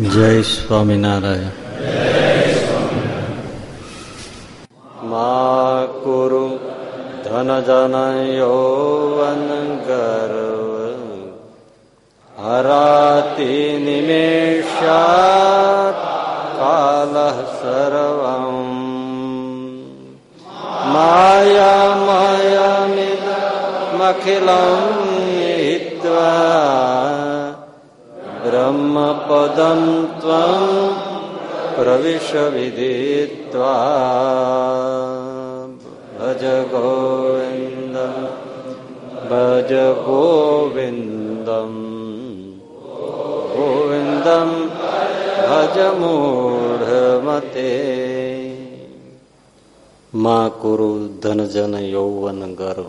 જય સ્વામિનારાયણ. મા કુરુ ધન જન યૌવન ગર્વ. હરાતિ નિમેષાત કાલ સર્વ માયામયમિદમખિલં હિત્વા. બ્રહ્મપદમ ત્વં પ્રવિશ વિદિત્વા ભજ ગોવિંદ ભજ ગોવિંદમ ગોવિંદમ ભજ મૂઢમતે મા કુરુ ધનજન યૌવન ગર્વ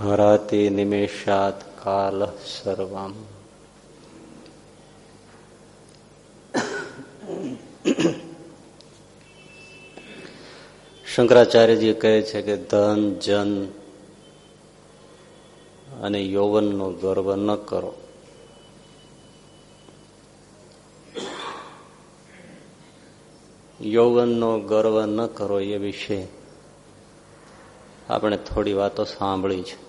હરાતી નિમેષાત કાલ સર્વમ શંકરાચાર્યજી કહે છે કે ધન જન અને યૌવનનો ગર્વ ન કરો યૌવનનો ગર્વ ન કરો એ વિશે આપણે થોડી વાતો સાંભળી છે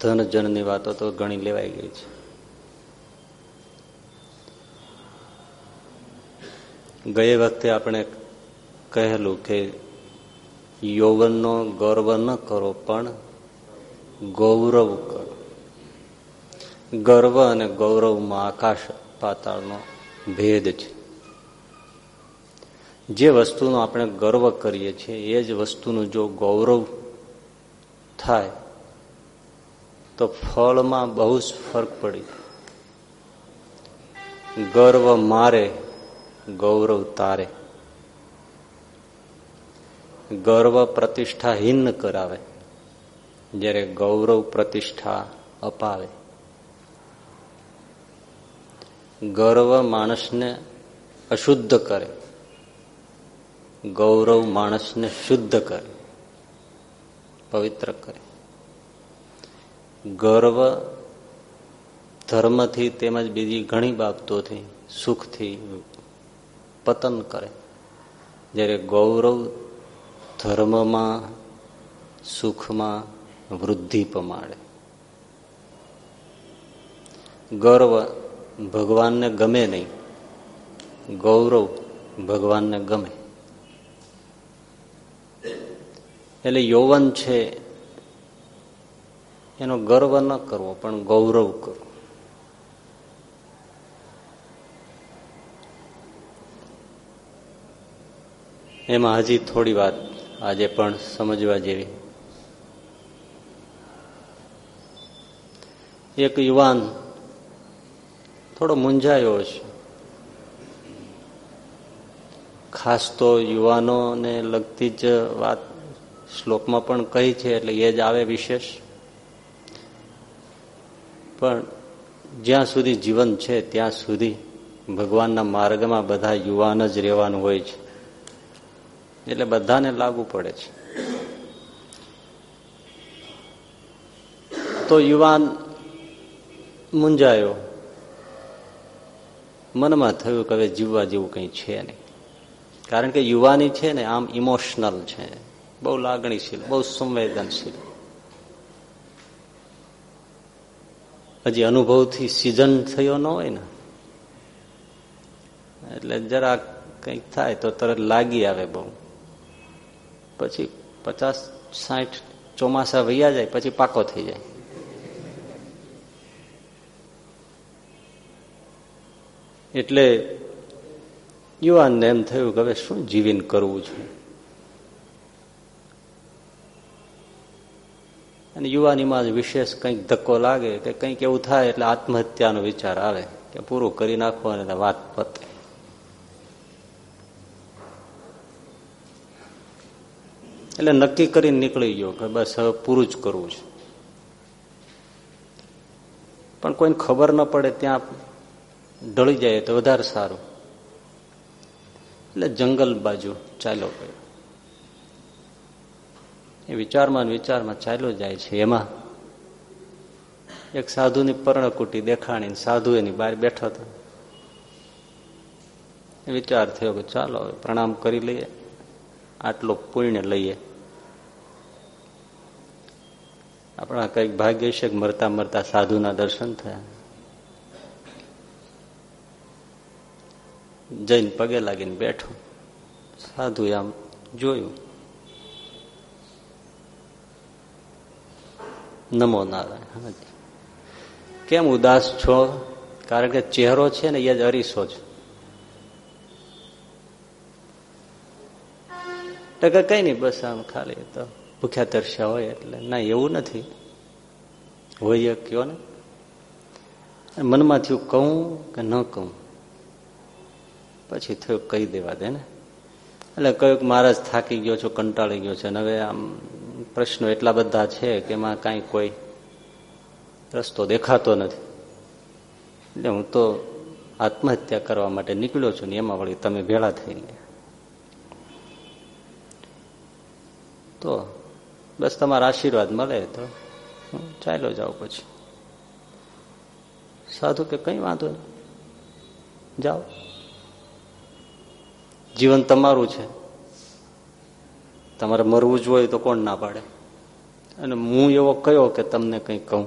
ધન જનની વાતો તો ઘણી લેવાઈ ગઈ છે. ગયે વખતે આપણે કહેલું કે યૌવનનો ગર્વ ન કરો, પણ ગૌરવ કરો. ગર્વ અને ગૌરવમાં આકાશ પાતાળનો ભેદ છે. જે વસ્તુનો આપણે ગર્વ કરીએ છીએ, એ જ વસ્તુનું જો ગૌરવ થાય તો ફળમાં બહુ જ ફરક પડી ગર્વ મારે, ગૌરવ તારે. ગર્વ પ્રતિષ્ઠાહીન કરાવે, જ્યારે ગૌરવ પ્રતિષ્ઠા અપાવે. ગર્વ માણસને અશુદ્ધ કરે. ગૌરવ માણસને શુદ્ધ કરે. પવિત્ર કરે. ગર્વ, ધર્મથી તેમજ બીજી ઘણી બાબતોથી, સુખથી પતન કરે. જ્યારે ગૌરવ ધર્મમાં, સુખમાં વૃદ્ધિ પમાડે. ગર્વ ભગવાનને ગમે નહીં, ગૌરવ ભગવાનને ગમે. એટલે યૌવન છે એનો ગર્વ ન કરવો, પણ ગૌરવ કરવો. એમાં હજી થોડી વાત આજે પણ સમજવા જેવી. એક યુવાન થોડો મૂંઝાયો છે ખાસ તો યુવાનોને લગતી જ વાત શ્લોકમાં પણ કહી છે, એટલે એ જ આવે વિશેષ. પણ જ્યાં સુધી જીવન છે, ત્યાં સુધી ભગવાનના માર્ગમાં બધા યુવાન જ રહેવાનું હોય છે. એટલે બધાને લાગુ પડે છે. તો યુવાન મુંજાયો મનમાં થયું કે હવે જીવવા જેવું કંઈ છે નહીં. કારણ કે યુવાની છે ને આમ ઇમોશનલ છે. બહુ લાગણીશીલ, બહુ સંવેદનશીલ. હજી અનુભવથી સિઝન થયો ન હોય ને. એટલે જરા કંઈક થાય તો તરત લાગી આવે બહુ. પછી પચાસ સાઠ ચોમાસા વૈયા જાય, પછી પાકો થઈ જાય. એટલે યુવાનને એમ થયું કે હવે શું જીવીને કરવું છે અને યુવાનીમાં જ વિશેષ કંઈક ધક્કો લાગે કે કંઈક એવું થાય એટલે આત્મહત્યાનો વિચાર આવે કે પૂરું કરી નાખો અને વાત પતે. એટલે નક્કી કરીને નીકળી ગયો કે બસ હવે પૂરું જ કરવું છે. પણ કોઈને ખબર ન પડે ત્યાં ઢળી જાય તો વધારે સારું. એટલે જંગલ બાજુ ચાલ્યો ગયો. એ વિચારમાં વિચારમાં ચાલ્યો જાય છે. એમાં એક સાધુની પર્ણકુટી દેખાણી સાધુ એની બહાર બેઠો હતો. વિચાર થયો કે ચાલો પ્રણામ કરી લઈએ, આટલો પુણ્ય લઈએ. આપણા કંઈક ભાગ્ય છે મરતા મરતા સાધુના દર્શન થયા. જઈને પગે લાગીને બેઠો. સાધુ આમ જોયું. નમો નારાયણ. કેમ ઉદાસ છો? કારણ કે ચહેરો છે ને એ જ અરીસો છે. ટકા કઈ નહીં, બસ આમ ખાલી તો ભૂખ્યા તરસ્યા હોય એટલે. ના, એવું નથી. હોય કયો ને? મનમાં થયું કહું કે ન કહું? પછી થયું કહી દેવા દે ને. એટલે કહ્યું મહારાજ થાકી ગયો છો, કંટાળી ગયો છે. અને હવે આમ પ્રશ્નો એટલા બધા છે કે એમાં કાંઈ કોઈ રસ્તો દેખાતો નથી. એટલે હું તો આત્મહત્યા કરવા માટે નીકળ્યો છું ને એમાં વળી તમે ભેળા થઈ ગયા તો બસ તમારા આશીર્વાદ મળે તો ચાલો જાઓ પછી. સાધુ કે કઈ વાંધો નહીં. જાઓ. જીવન તમારું છે. તમારે મરવું જ હોય તો કોણ ના પાડે? અને હું એવો કયો કે તમને કંઈ કહું?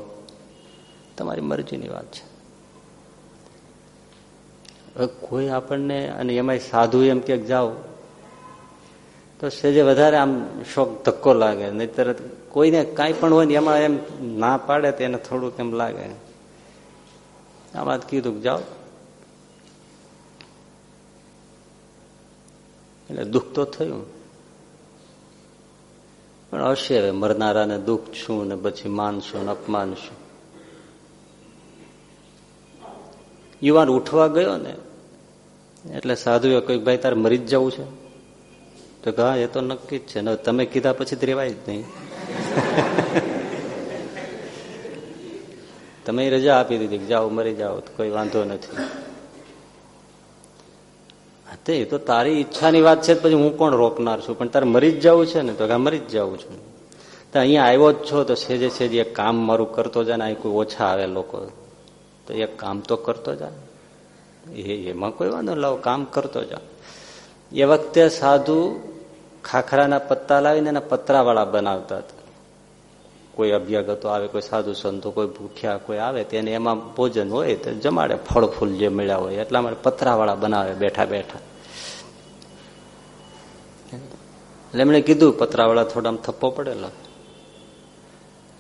તમારી મરજીની વાત છે. કોઈ આપણને, અને એમાં સાધુ એમ કે જાઓ, તો સેજે વધારે આમ શોખ ધક્કો લાગે. નહીતર કોઈને કાંઈ પણ હોય ને એમાં એમ ના પાડે તો એને થોડુંક એમ લાગે. આમાં કીધું કે જાઓ. એટલે દુઃખ તો થયું. પણ હશે હવે, મરનારાને દુઃખ છું ને પછી માનશું ને અપમાન શું યુવાન ઉઠવા ગયો ને, એટલે સાધુએ કહ્યું, ભાઈ, તારે મરી જ જવું છે. તો હા, એ તો નક્કી જ છે. ને તમે કીધા પછી જ રેવાય જ નહીં. તમે રજા આપી દીધી જાઓ, મરી જાઓ કોઈ વાંધો નથી. તે તો તારી ઈચ્છાની વાત છે, પછી હું કોણ રોકનાર છું? પણ તારે મરી જ જવું છે ને, તો મરી જ જવું છું. તો અહીંયા આવ્યો જ છો, તો સેજે સેજ એક કામ મારું કરતો જાય ને, અહીં કોઈ ઓછા આવે લોકો. તો એક કામ તો કરતો જાય એમાં કોઈ વાંધો લાવો, કામ કરતો જા. એ વખતે સાધુ ખાખરાના પત્તા લાવીને એના પતરાવાળા બનાવતા હતા. કોઈ અભ્યાગતો આવે, કોઈ સાધુ સંતો, કોઈ ભૂખ્યા કોઈ આવે, તેને એમાં ભોજન હોય તો જમાડે ફળ ફૂલ જે મળ્યા હોય, એટલા માટે પતરાવાળા બનાવે બેઠા બેઠા. એટલે એમણે કીધું, પતરાવાળા થોડા થપ્પો પડેલો.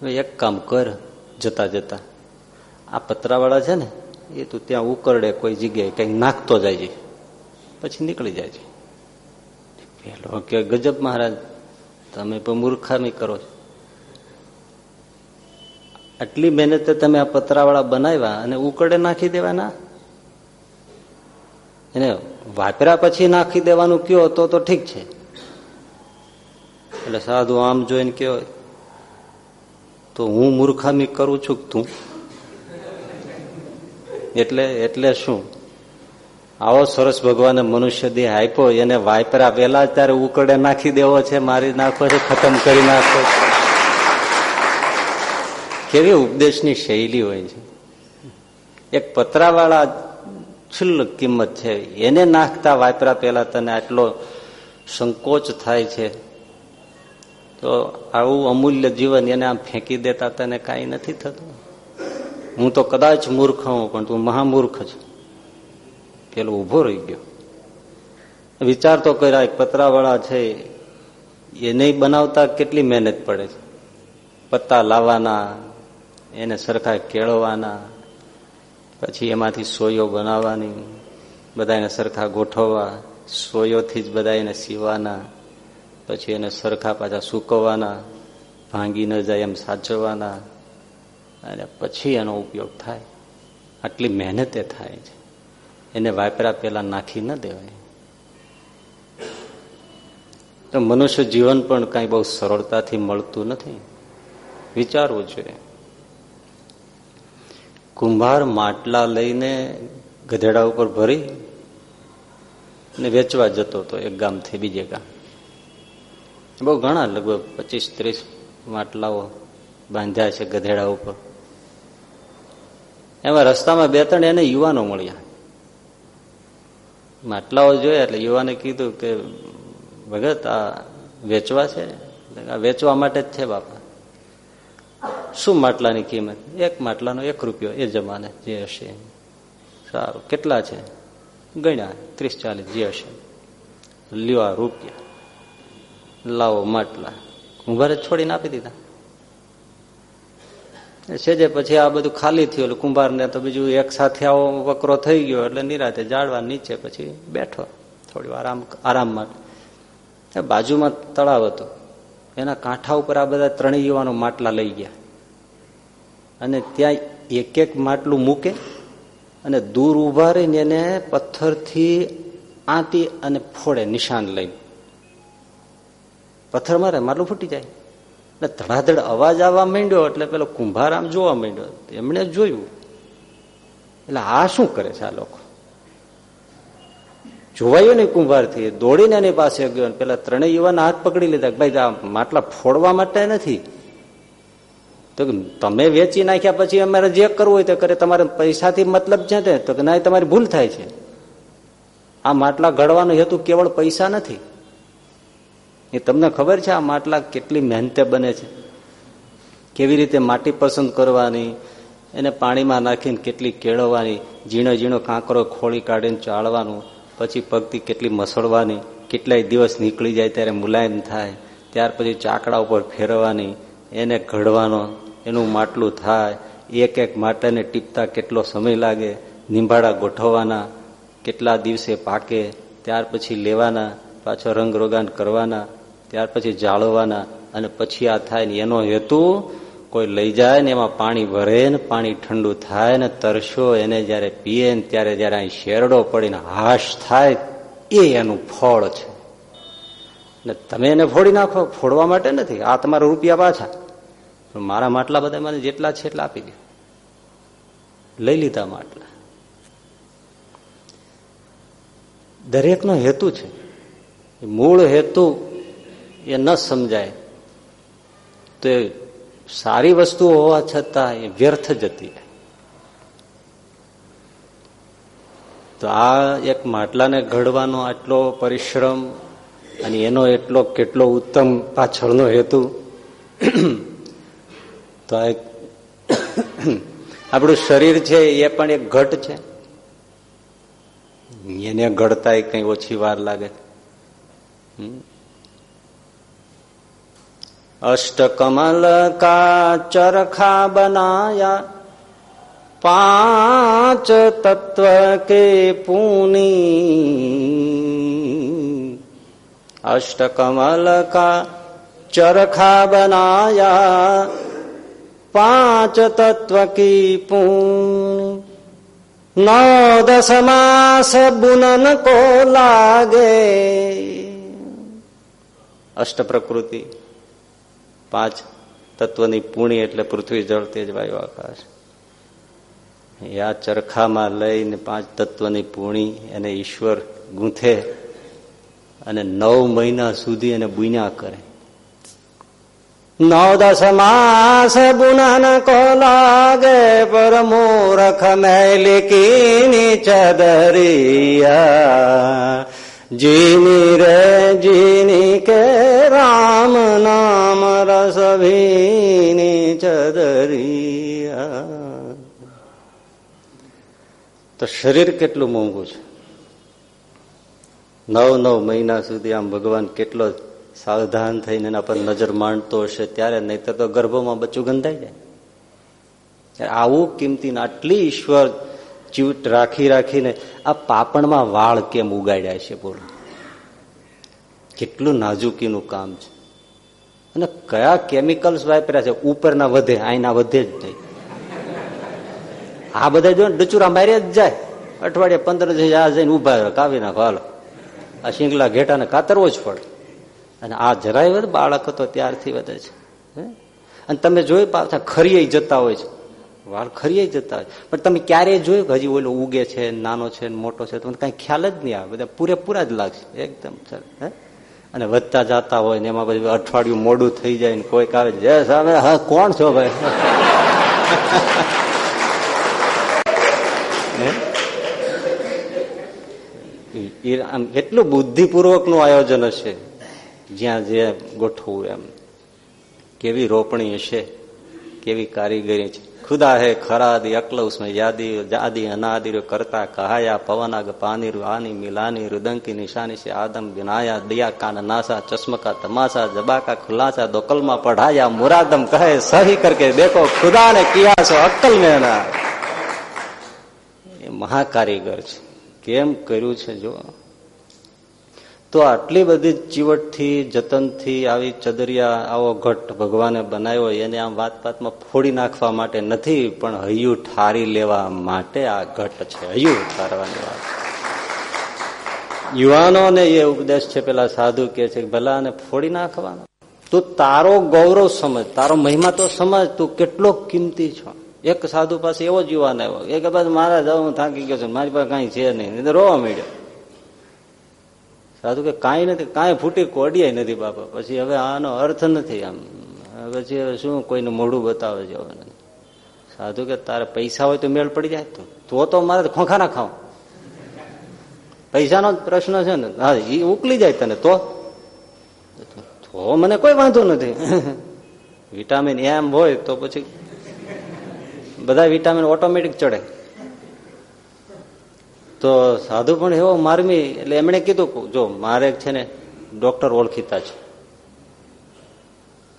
એક કામ કર, જતા જતા. આ પતરાવાળા છે ને, એ તું ત્યાં ઉકરડે કોઈ જગ્યાએ કઈ નાખતો જાય છે પછી નીકળી જાય છે પેલો કે ગજબ મહારાજ, તમે પણ મૂર્ખામી કરો છો. આટલી મહેનતે તમે આ પતરાવાળા બનાવ્યા અને ઉકળે નાખી દેવાના? એને વાપર્યા પછી નાખી દેવાનું કયો તો તો ઠીક છે. એટલે સાધુ આમ જોઈને કયો, તો હું મૂર્ખામી કરું છું તું? એટલે એટલે શું? આવો સરસ ભગવાને મનુષ્ય દેહ આપ્યો, એને વાપરા પેલા ત્યારે ઉકળે નાખી દેવો છે, મારી નાખો છે, ખતમ કરી નાખો કેવી ઉપદેશની શૈલી હોય છે? એક પતરાવાળા છુલ્લક કિંમત છે. એને નાખતા વાપરા પહેલા તને આટલો સંકોચ થાય છે. તો આવું અમૂલ્ય જીવન એને આમ ફેંકી દેતા તને કાંઈ નથી થતું? હું તો કદાચ મૂર્ખ હું પણ તું મહામૂર્ખ છે. પેલો ઊભો રહી ગયો. વિચાર તો કર્યા, એક પતરાવાળા છે, એ નહીં બનાવતા કેટલી મહેનત પડે છે? પત્તા લાવવાના એને સરખા કેળવવાના, પછી એમાંથી સોયો બનાવવાની બધા એને સરખા ગોઠવવા, સોયોથી જ બધા એને સીવાના પછી એને સરખા પાછા સૂકવવાના, ભાંગી ન જાય એમ સાચવવાના, અને પછી એનો ઉપયોગ થાય. આટલી મહેનતે થાય છે. એને વાપરા પેલા નાખી ન દેવાય. તો મનુષ્ય જીવન પણ કઈ બહુ સરળતાથી મળતું નથી. વિચારવું જોઈએ. કુંભાર માટલા લઈને ગધેડા ઉપર ભરી ને વેચવા જતો હતો એક ગામથી બીજે ગામ. બહુ ઘણા, લગભગ પચીસ ત્રીસ માટલાઓ બાંધ્યા છે ગધેડા ઉપર. એમાં રસ્તામાં બે ત્રણ એને યુવાનો મળ્યા. માટલાઓ જોયા એટલે યુવાને કીધું કે, ભગત, આ વેચવા છે? આ વેચવા માટે જ છે બાપા. શું માટલાની કિંમત? એક માટલાનો એક રૂપિયો એ જમાને જે હશે. સારું. કેટલા છે? ગણ્યા. ત્રીસ ચાલીસ જે હશે. લ્યો રૂપિયા. લાવો માટલા. કુંભારે છોડીને આપી દીધા. સેજે પછી આ બધું ખાલી થયું એટલે કુંભારને તો બીજું એક સાથે આવો વકરો થઈ ગયો એટલે નિરાતે જાળવા નીચે પછી બેઠો. થોડી આરામ આરામ માટે. બાજુમાં તળાવ હતું. એના કાંઠા ઉપર આ બધા ત્રણેય યુવાનો માટલા લઈ ગયા. અને ત્યાં એક એક માટલું મૂકે અને દૂર ઊભા રહીને એને પથ્થરથી આંતી અને ફોડે નિશાન લઈને. પથ્થર મારે, માટલું ફૂટી જાય. એટલે ધડાધડ અવાજ આવવા માંડ્યો એટલે પેલો કુંભાર આમ જોવા માંડ્યો. એમણે જોયું. એટલે આ શું કરે છે આ લોકો? જોવાયું નહીં કુંભારથી. દોડીને એની પાસે ગયો પેલા ત્રણેય યુવાના હાથ પકડી લીધા ભાઈ, આ માટલા ફોડવા માટે નથી. તો તમે વેચી નાખ્યા પછી અમારે જે કરવું હોય તે કરે. તમારે પૈસાથી મતલબ છે તે. તો કે ના તમારી ભૂલ થાય છે. આ માટલા ઘડવાનો હેતુ કેવળ પૈસા નથી. એ તમને ખબર છે આ માટલા કેટલી મહેનતે બને છે. કેવી રીતે માટી પસંદ કરવાની, એને પાણીમાં નાખીને કેટલી કેળવવાની, ઝીણો ઝીણો કાંકરો ખોળી કાઢીને ચાળવાનું, પછી પગથી કેટલી મસળવાની, કેટલાય દિવસ નીકળી જાય ત્યારે મુલાયમ થાય, ત્યાર પછી ચાકડા ઉપર ફેરવવાની, એને ઘડવાનો. એનું માટલું થાય, એક એક માટાને ટીપતા કેટલો સમય લાગે, નિંભાળા ગોઠવવાના, કેટલા દિવસે પાકે, ત્યાર પછી લેવાના, પાછો રંગરોગાન કરવાના, ત્યાર પછી જાળવવાના, અને પછી આ થાય ને એનો હેતુ કોઈ લઈ જાય ને એમાં પાણી ભરે ને પાણી ઠંડુ થાય ને તરશો એને જ્યારે પીએ ને ત્યારે જયારે અહીં શેરડો પડીને હાશ થાય, એ એનું ફળ છે. ને તમે એને ફોડી નાખો, ફોડવા માટે નથી, આ તમારા રૂપિયા પાછા. પણ મારા માટલા બધા મને જેટલા છે એટલા આપી દો. લઈ લીધા માટલા. દરેકનો હેતુ છે. મૂળ હેતુ એ ન સમજાય. તો એ સારી વસ્તુઓ હોવા છતાં એ વ્યર્થ જતી તો આ એક માટલાને ઘડવાનો આટલો પરિશ્રમ અને એનો એટલો કેટલો ઉત્તમ પાછળનો હેતુ તો આ આપણું શરીર છે, એ પણ એક ઘટ છે. એને ઘડતા કઈ ઓછી વાર લાગે. અષ્ટકમલ કા ચરખા બનાયા પાંચ તત્વ કે પૂની. અષ્ટકમલ કા ચરખા બનાયા પાંચ તત્વ કી પૂની નौ दस मास बुनन को लागे અષ્ટ પ્રકૃતિ પાંચ તત્વની પૂણી એટલે પૃથ્વી જળ તેજ વાયુ આકાશ આ ચરખામાં લઈને પાંચ તત્વની પૂણી એને ઈશ્વર ગૂંથે અને નવ મહિના સુધી એને બુન્યા કરે નવ દસ માસ બુનન કો લાગે પર મૂરખ મેલી ચદરિયા જીની રે જીની કે રામ નામ રસ ભીની ચદરિયા તો શરીર કેટલું મોંઘું છે નવ નવ મહિના સુધી આમ ભગવાન કેટલો સાવધાન થઈને એના પર નજર માંડતો હશે ત્યારે નહીતર તો ગર્ભમાં બચ્ચું ગંધાઈ જાય. આવું કિંમતી આટલી ઈશ્વર ચીવટ રાખી રાખીને આ પાપણમાં વાળ કેમ ઉગાડ્યા છે બોલો. કેટલું નાજુકીનું કામ છે. અને કયા કેમિકલ્સ વાપર્યા છે? ઉપરના વધે, આઈના વધે જ નહીં. આ બધા જો ડચુરા માર્યા જ જાય. અઠવાડિયે પંદર આ જઈને ઊભા કાવી નાખો, હાલો. આ શિંગલા ઘેટાને કાતરવો જ પડે. અને આ જરાય વધે બાળક હતો ત્યારથી વધે છે. અને તમે જોયું પાછા ખરીએ જતા હોય છે. વાળ ખરીએ જતા હોય. પણ તમે ક્યારેય જોયું હજી ઓલો ઉગે છે, નાનો છે મોટો છે તમને કઈ ખ્યાલ જ નહીં આવે. બધા પૂરેપૂરા જ લાગશે. એકદમ હે? અને વધતા જતા હોય ને એમાં પછી અઠવાડિયું મોડું થઈ જાય ને કોઈક આવે જય સામે, હા, કોણ છો ભાઈ? કેટલું બુદ્ધિપૂર્વકનું આયોજન હશે. જ્યાં જે ગોઠવું એમ. કેવી રોપણી હશે, કેવી કારીગરી છે. ખુદા હે ખરાદી અકલૌસમાં યાદી, જાદી, અનાદિર, કરતા કહાયા, પવનાગ, પાનીર, આની મિલાની રુદંકી નિશાની છે, આદમ બિનાયા દયા કાન નાસા, ચશ્મકા, તમાસા, જબાકા, ખુલાસા, દોકલમાં પઢાયા, મુરાદમ કહે, સહી કરકે દેખો ખુદા ને કિયા કિયાસો અક્કલ મેના. એ મહાકારીગર છે. કેમ કર્યું છે, જો? તો આટલી બધી ચીવટથી, જતનથી, આવી ચદરિયા, આવો ઘટ ભગવાને બનાવ્યો એને આમ વાત વાતમાં ફોડી નાખવા માટે નથી, પણ હૈયું ઠારી લેવા માટે આ ઘટ છે. હૈયું ઠારવાની વાત. યુવાનોને એ ઉપદેશ છે, પેલા સાધુ કે છે ભલા અને ફોડી નાખવાનો. તું તારો ગૌરવ સમજ, તારો મહિમા તો સમજ, તું કેટલો કિંમતી છો. એક સાધુ પાસે એવો જ યુવાન આવ્યો. એક બાજુ મારા જાવ હું થાકી ગયો છું, મારી પાસે કઈ છે નહીં. રોવા માંડ્યો. સાધુ કે કાંઈ નથી, કાંઈ ફૂટી કોડિયા નથી બાપા. પછી હવે આનો અર્થ નથી આમ. પછી શું કોઈને મોઢું બતાવે છે હવે? સાધુ કે તારે પૈસા હોય તો મેળ પડી જાય. તો તો મારે ખોખા ના ખાવ. પૈસાનો પ્રશ્ન છે ને. હા, એ ઉકલી જાય તને તો. તો મને કોઈ વાંધો નથી. વિટામિન એમ હોય તો પછી બધા વિટામિન ઓટોમેટિક ચડે. તો સાધુ પણ એવો મારમી, એટલે એમણે કીધું જો મારે છે ને ડોક્ટર ઓળખીતા છે.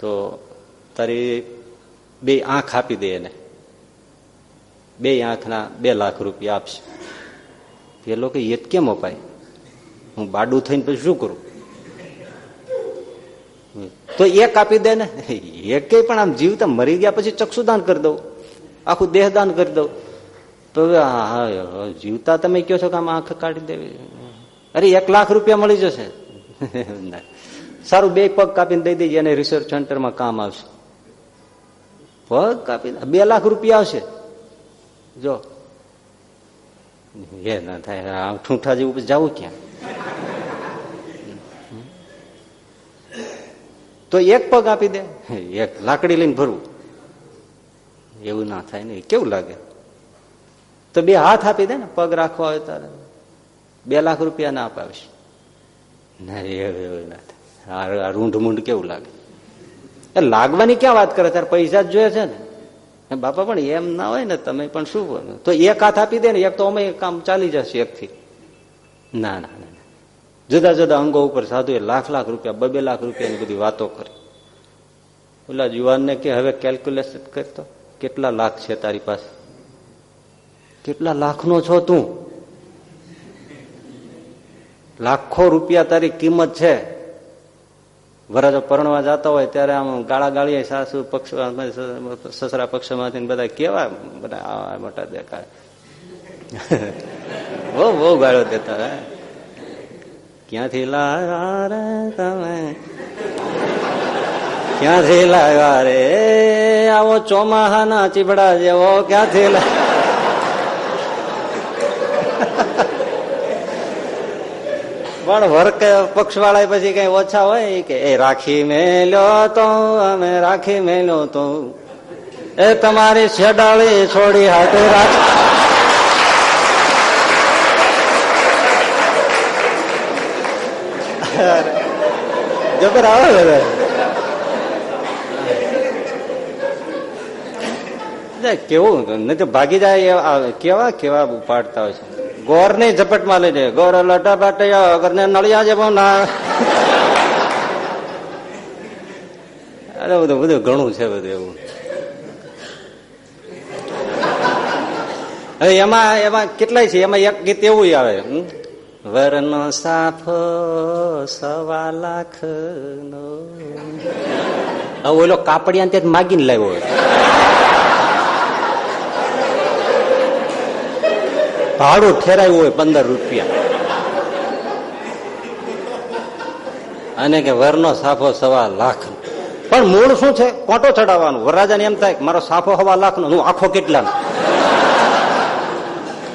તો તારી બે આંખ આપી દે એને. બે આંખના બે લાખ રૂપિયા આપશે. એ લોકો એ કેમ અપાય? હું બાડું થઈને પછી શું કરું? તો એક આપી દે ને. એક પણ આમ જીવતા મરી ગયા પછી ચક્ષુદાન કરી દઉં. આખું દેહદાન કરી દઉં. તો જીવતા તમે કહો છો કે આમ આંખ કાઢી દેવી. અરે, એક લાખ રૂપિયા મળી જશે. સારું, બે પગ કાપીને દઈ દઈએ અને રિસર્ચ સેન્ટરમાં કામ આવશે. પગ કાપી બે લાખ રૂપિયા આવશે. જો. એ ના થાય ઠૂંઠા જેવું જવું ક્યાં? તો એક પગ આપી દે. એક લાકડી લઈને ભરવું. એવું ના થાય ને કેવું લાગે? તો બે હાથ આપી દે ને, પગ રાખવા હોય તારે બે લાખ રૂપિયા ના અપાવીશ. ના રૂંઢ મૂંઢ કેવું લાગે? એ લાગવાની ક્યાં વાત કરે? તારે પૈસા જ જોઈએ છે ને. બાપા, પણ એમ ના હોય ને, તમે પણ શું તો એક હાથ આપી દે ને, એક તો અમે કામ ચાલી જશે એકથી. ના ના ના જુદા જુદા અંગો ઉપર સાધુ એ લાખ લાખ રૂપિયા બબે લાખ રૂપિયાની બધી વાતો કરી. ઓલા યુવાનને કે હવે કેલ્ક્યુલેશન કરતો કેટલા લાખ છે તારી પાસે? કેટલા લાખનો છો તું? લાખો રૂપિયા તારી કિંમત છે. વરાજો પરણવા જતા હોય ત્યારે આમ ગાળા ગાળીએ સાસુ પક્ષ સસરા પક્ષમાંથી બધા કેવા બધા આવા મોટા દેખાય. બહુ બહુ ગાળો દેતા હે ક્યાંથી લાવ્યા તમે? ક્યાંથી લાવ્યા રે? આવો ચોમાહાના ચીબડા જેવો ક્યાંથી લાવ્યા? પણ વર્ક પક્ષ વાળા પછી કઈ ઓછા હોય કે, એ રાખી મેલ્યો તો, અમે રાખી મેલ્યો તો. એ તમારી છેડાળી છોડી હાથે રાખ. જબર આવે કેવું નથી ભાગી જાય કેવા કેવા ઉપાડતા હોય છે. ગોરની ઝપટમાં લઈ જાય. ગોર લટા બાટયા અગર ને નળિયા જેવો ના. અરે બધું બધું ઘણું છે બધું એવું. હવે એમાં એમાં કેટલાય છે? એમાં એક ગીત એવું આવે. વરનો સાફો સવા લાખ નો ઓલો કાપડિયા ત્યાં માગીને લાવ્યો ભાડું ઠેરાયું હોય પંદર રૂપિયા. અને કે વરનો સાફો સવા લાખ. પણ મૂળ શું છે? કોટો ચડાવવાનું. વરરાજાને એમ થાય મારો સાફો હવા લાખ નો હું આખો કેટલા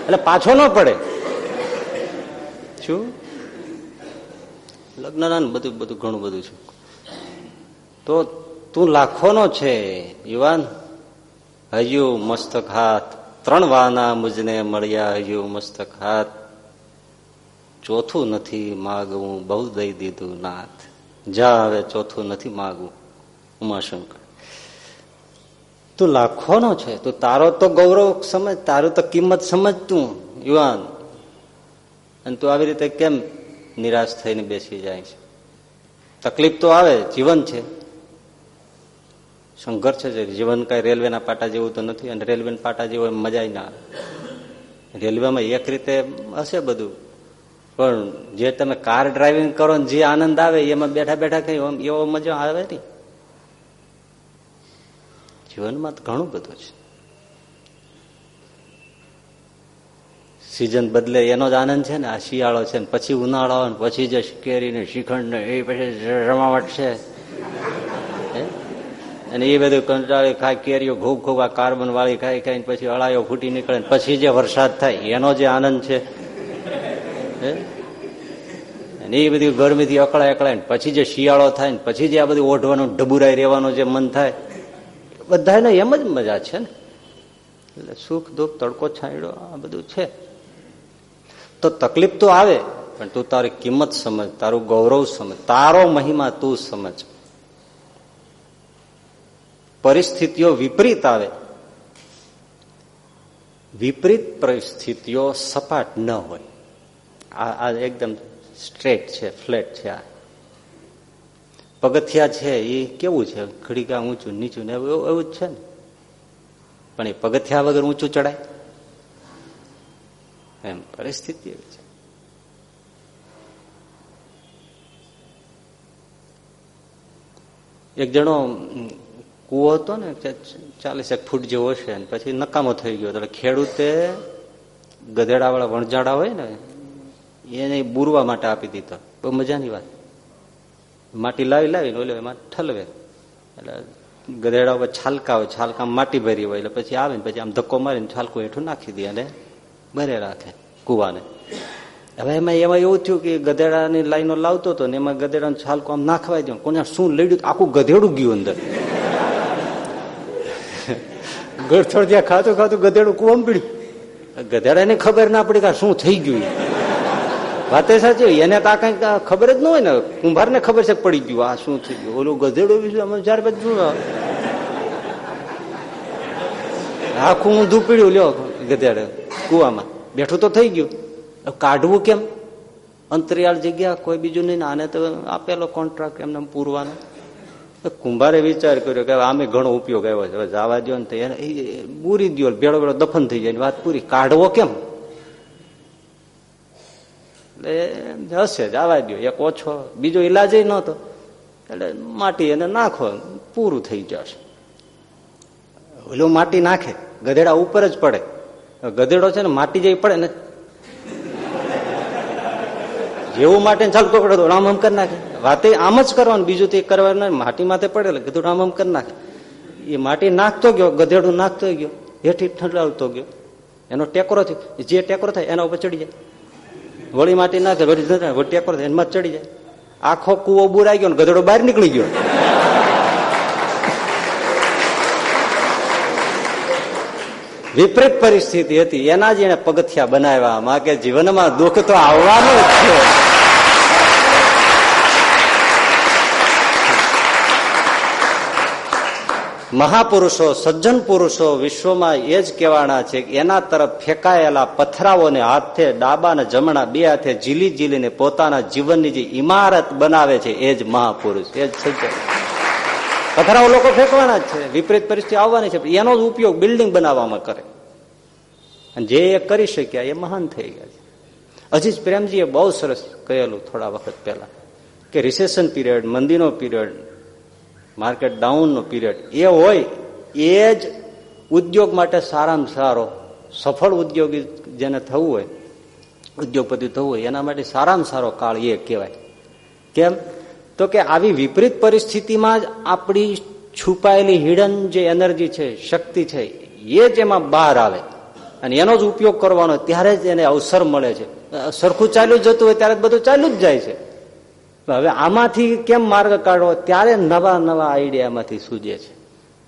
એટલે પાછો ન પડે. શું? લગ્ન બધું બધું ઘણું બધું છે. તો તું લાખોનો છે, યુવાન. હજુ મસ્તક હાથ. ત્રણ વાના મુજને મળ્યા હયું મસ્તક હાથ ચોથું નથી માગવું, બહુ દઈ દીધું નાથ જા હવે ચોથું નથી માગવું. ઉમાશંકર, તું લાખોનો છે. તું તારો તો ગૌરવ સમજ, તારું તો કિંમત સમજ તું યુવાન. અને તું આવી રીતે કેમ નિરાશ થઈને બેસી જાય છે? તકલીફ તો આવે, જીવન છે. સંઘર્ષ છે જીવન કઈ રેલવેના પાટા જેવું તો નથી અને રેલવેના પાટા જેવું મજા ના આવે. રેલવેમાં એક રીતે હશે બધું. પણ જે તમે કાર ડ્રાઇવિંગ કરો ને જે આનંદ આવે એમાં બેઠા બેઠા કઈ એવો મજા આવે નહીં. જીવનમાં ઘણું બધું છે. સિઝન બદલે એનો જ આનંદ છે ને, આ શિયાળો છે ને, પછી ઉનાળો પછી જે કેરી ને શ્રીખંડ ને એ પછી રમાવટ છે. અને એ બધું કંટાળી ખાય, કેરીઓ ખૂબ ખૂબ આ કાર્બન વાળી ખાઈ ખાઈને પછી અળાયો ફૂટી નીકળે પછી જે વરસાદ થાય, એનો જે આનંદ છે. એ બધી ગરમીથી અકળાય અકળાય પછી જે શિયાળો થાય ને પછી જે આ બધું ઓઢવાનું, ડબુરાઈ રહેવાનું જે મન થાય બધાને એમ જ મજા છે ને. એટલે સુખ દુઃખ તડકો છાંયડો, આ બધું છે. તો તકલીફ તો આવે, પણ તું તારી કિંમત સમજ, તારું ગૌરવ સમજ, તારો મહિમા તું સમજ. પરિસ્થિતિઓ વિપરીત આવે. વિપરીત પરિસ્થિતિઓ સપાટ ન હોય. આ એકદમ સ્ટ્રેટ છે, ફ્લેટ છે આ. પગથિયા છે એ કેવું છે? ઘડીકા ઊંચું, નીચું ને એવું જ છે ને? પણ એ પગથિયા વગર ઊંચું ચડાય? એમ પરિસ્થિતિ એવી છે. એક જણો કુવો હતો ને ચાલીસ એક ફૂટ જેવો છે ને, પછી નકામો થઈ ગયો. એટલે ખેડૂતે ગધેડા વાળા વણઝાડા હોય ને, એને બુરવા માટે આપી દીધો. બહુ મજાની વાત. માટી લાવી લાવીને ઓલો એમાં ઠલવે. એટલે ગધેડા ઉપર છાલકા હોય, છાલકા માટી ભરી હોય. એટલે પછી આવે ને પછી આમ ધક્કો મારીને છાલકું હેઠું નાખી દે અને ભરે રાખે કૂવાને. હવે એમાં એમાં એવું થયું કે ગધેડાની લાઈનો લાવતો હતો ને, એમાં ગધેડાનું છાલકું આમ નાખવાય દો. કોને શું લડ્યું? આખું ગધેડું ગયું અંદર. ગળથળ ત્યાં ખાતું ખાતું ગધેડું કુવમ પીડ્યું. ગધેડાને ખબર ના પડી કે શું થઈ ગયું વાતે સાચી એને તો આ કઈ ખબર જ ન હોય ને કુંભાર ને ખબર છે પડી ગયું, આ શું થઈ ગયું? ઓલું ગધેડું બીજું ચાર બધું આખું ઊંધું પીડ્યું, લ્યો ગધેડે, કુવામાં. બેઠું તો થઈ ગયું. કાઢવું કેમ? અંતરિયાળ જગ્યા કોઈ બીજું નહીં આને તો આપેલો કોન્ટ્રાક્ટ એમને પૂરવાનો. કુંભારે વિચાર કર્યો કે આમે ઘણો ઉપયોગ આવ્યો છે. જવા દો ને એને પૂરી દો ભેળો ભેળો દફન થઈ જાય વાત પૂરી. કાઢવો કેમ? એટલે હશે, જવા દો એક ઓછો, બીજો ઈલાજ નહોતો. એટલે માટી એને નાખો, પૂરું થઈ જશે. ઓલો માટી નાખે, ગધેડા ઉપર જ પડે. ગધેડો છે ને માટી જેવી પડે ને. જેવું માટે ચાલ પકડો તો રામ આમ કરી નાખે. વાતે આમ જ કરવાનું. બીજું તે કરવાનું માટી માથે પડે ગધેડું આમ આમ કરી નાખે. એ માટી નાખતો ગયો, ગધેડું નાખતો ગયો, હેઠી ઠંડાવતો ગયો. એનો ટેકરો થયો. જે ટેકરો થાય એના ઉપર ચડી જાય. વળી માટી નાખે, વળી ટેકરો થાય, એમાં ચડી જાય. આખો કુવો બુરાઈ ગયો ગધેડો બહાર નીકળી ગયો. વિપરીત પરિસ્થિતિ હતી. એના જ એને પગથિયા બનાવ્યા. માં કે જીવનમાં દુઃખ તો આવવાનું જ છે. મહાપુરુષો, સજ્જન પુરુષો વિશ્વમાં એ જ કહેવાના છે એના તરફ ફેંકાયેલા પથરાઓને હાથે ડાબા ને જમણા, બે હાથે ઝીલી ઝીલીને પોતાના જીવનની જે ઇમારત બનાવે છે, એ જ મહાપુરુષ, એ જ સજ્જન. પથરાઓ લોકો ફેંકવાના જ છે, વિપરીત પરિસ્થિતિ આવવાની છે એનો જ ઉપયોગ બિલ્ડિંગ બનાવવામાં કરે. અને જે એ કરી શક્યા, એ મહાન થઈ ગયા છે. અજીજ પ્રેમજીએ બહુ સરસ કહેલું થોડા વખત પહેલા, કે રિસેશન પીરિયડ મંદીનો પીરિયડ માર્કેટ ડાઉનનો પીરિયડ એ હોય, એ જ ઉદ્યોગ માટે સારામાં સારો, સફળ ઉદ્યોગી જેને થવું હોય, ઉદ્યોગપતિ થવું હોય, એના માટે સારામાં સારો કાળ એ કહેવાય. કેમ? તો કે આવી વિપરીત પરિસ્થિતિમાં જ આપણી છુપાયેલી હિડન જે એનર્જી છે, શક્તિ છે, એ જ એમાં બહાર આવે. અને એનો જ ઉપયોગ કરવાનો ત્યારે જ એને અવસર મળે છે. સરખું ચાલ્યું જતું હોય, ત્યારે બધું ચાલ્યું જ જાય છે. હવે આમાંથી કેમ માર્ગ કાઢવો? ત્યારે નવા નવા આઈડિયામાંથી સૂજે છે.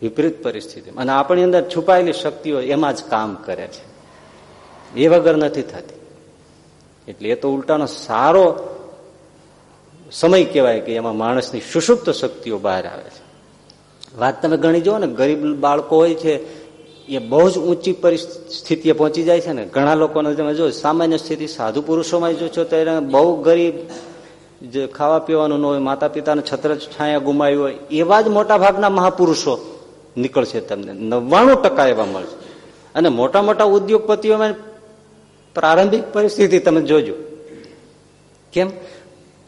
વિપરીત પરિસ્થિતિ અને આપણી અંદર છુપાયેલી શક્તિઓ એમાં જ કામ કરે છે. એ વગર નથી થતી. એટલે એ તો ઉલટાનો સારો સમય કહેવાય કે એમાં માણસની સુષુપ્ત શક્તિઓ બહાર આવે છે. વાત તમે ગણી જુઓ ને, ગરીબ બાળકો હોય છે, એ બહુ જ ઊંચી પરિસ્થિતિએ પહોંચી જાય છે ને. ઘણા લોકોને તમે જો સામાન્ય સ્થિતિ સાધુ પુરુષોમાં જો છો તો એને બહુ ગરીબ જે ખાવા પીવાનું ન હોય માતા પિતાને છત્ર છાયા ગુમાવી હોય, એવા જ મોટા ભાગના મહાપુરુષો નીકળશે તમને. નવ્વાણું ટકા એવા મળશે. અને મોટા મોટા ઉદ્યોગપતિઓમાં પ્રારંભિક પરિસ્થિતિ તમે જોજો. કેમ?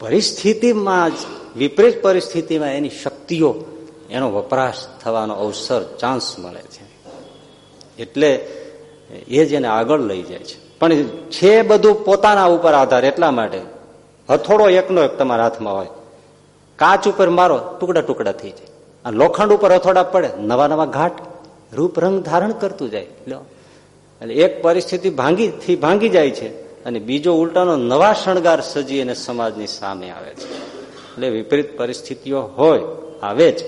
પરિસ્થિતિમાં જ, વિપરીત પરિસ્થિતિમાં એની શક્તિઓ, એનો વપરાશ થવાનો અવસર ચાન્સ મળે છે. એટલે એ જ એને આગળ લઈ જાય છે. પણ છે બધું પોતાના ઉપર આધાર એટલા માટે હથોડો એકનો એક તમારા હાથમાં હોય. કાચ ઉપર મારો, ટુકડા ટુકડા થઈ જાય. આ લોખંડ ઉપર હથોડા પડે, નવા નવા ઘાટ રૂપ રંગ ધારણ કરતું જાય. એટલે એક પરિસ્થિતિ ભાંગી થી ભાંગી જાય છે અને બીજો ઉલટાનો નવા શણગાર સજી અને સમાજની સામે આવે છે. એટલે વિપરીત પરિસ્થિતિઓ હોય, આવે જ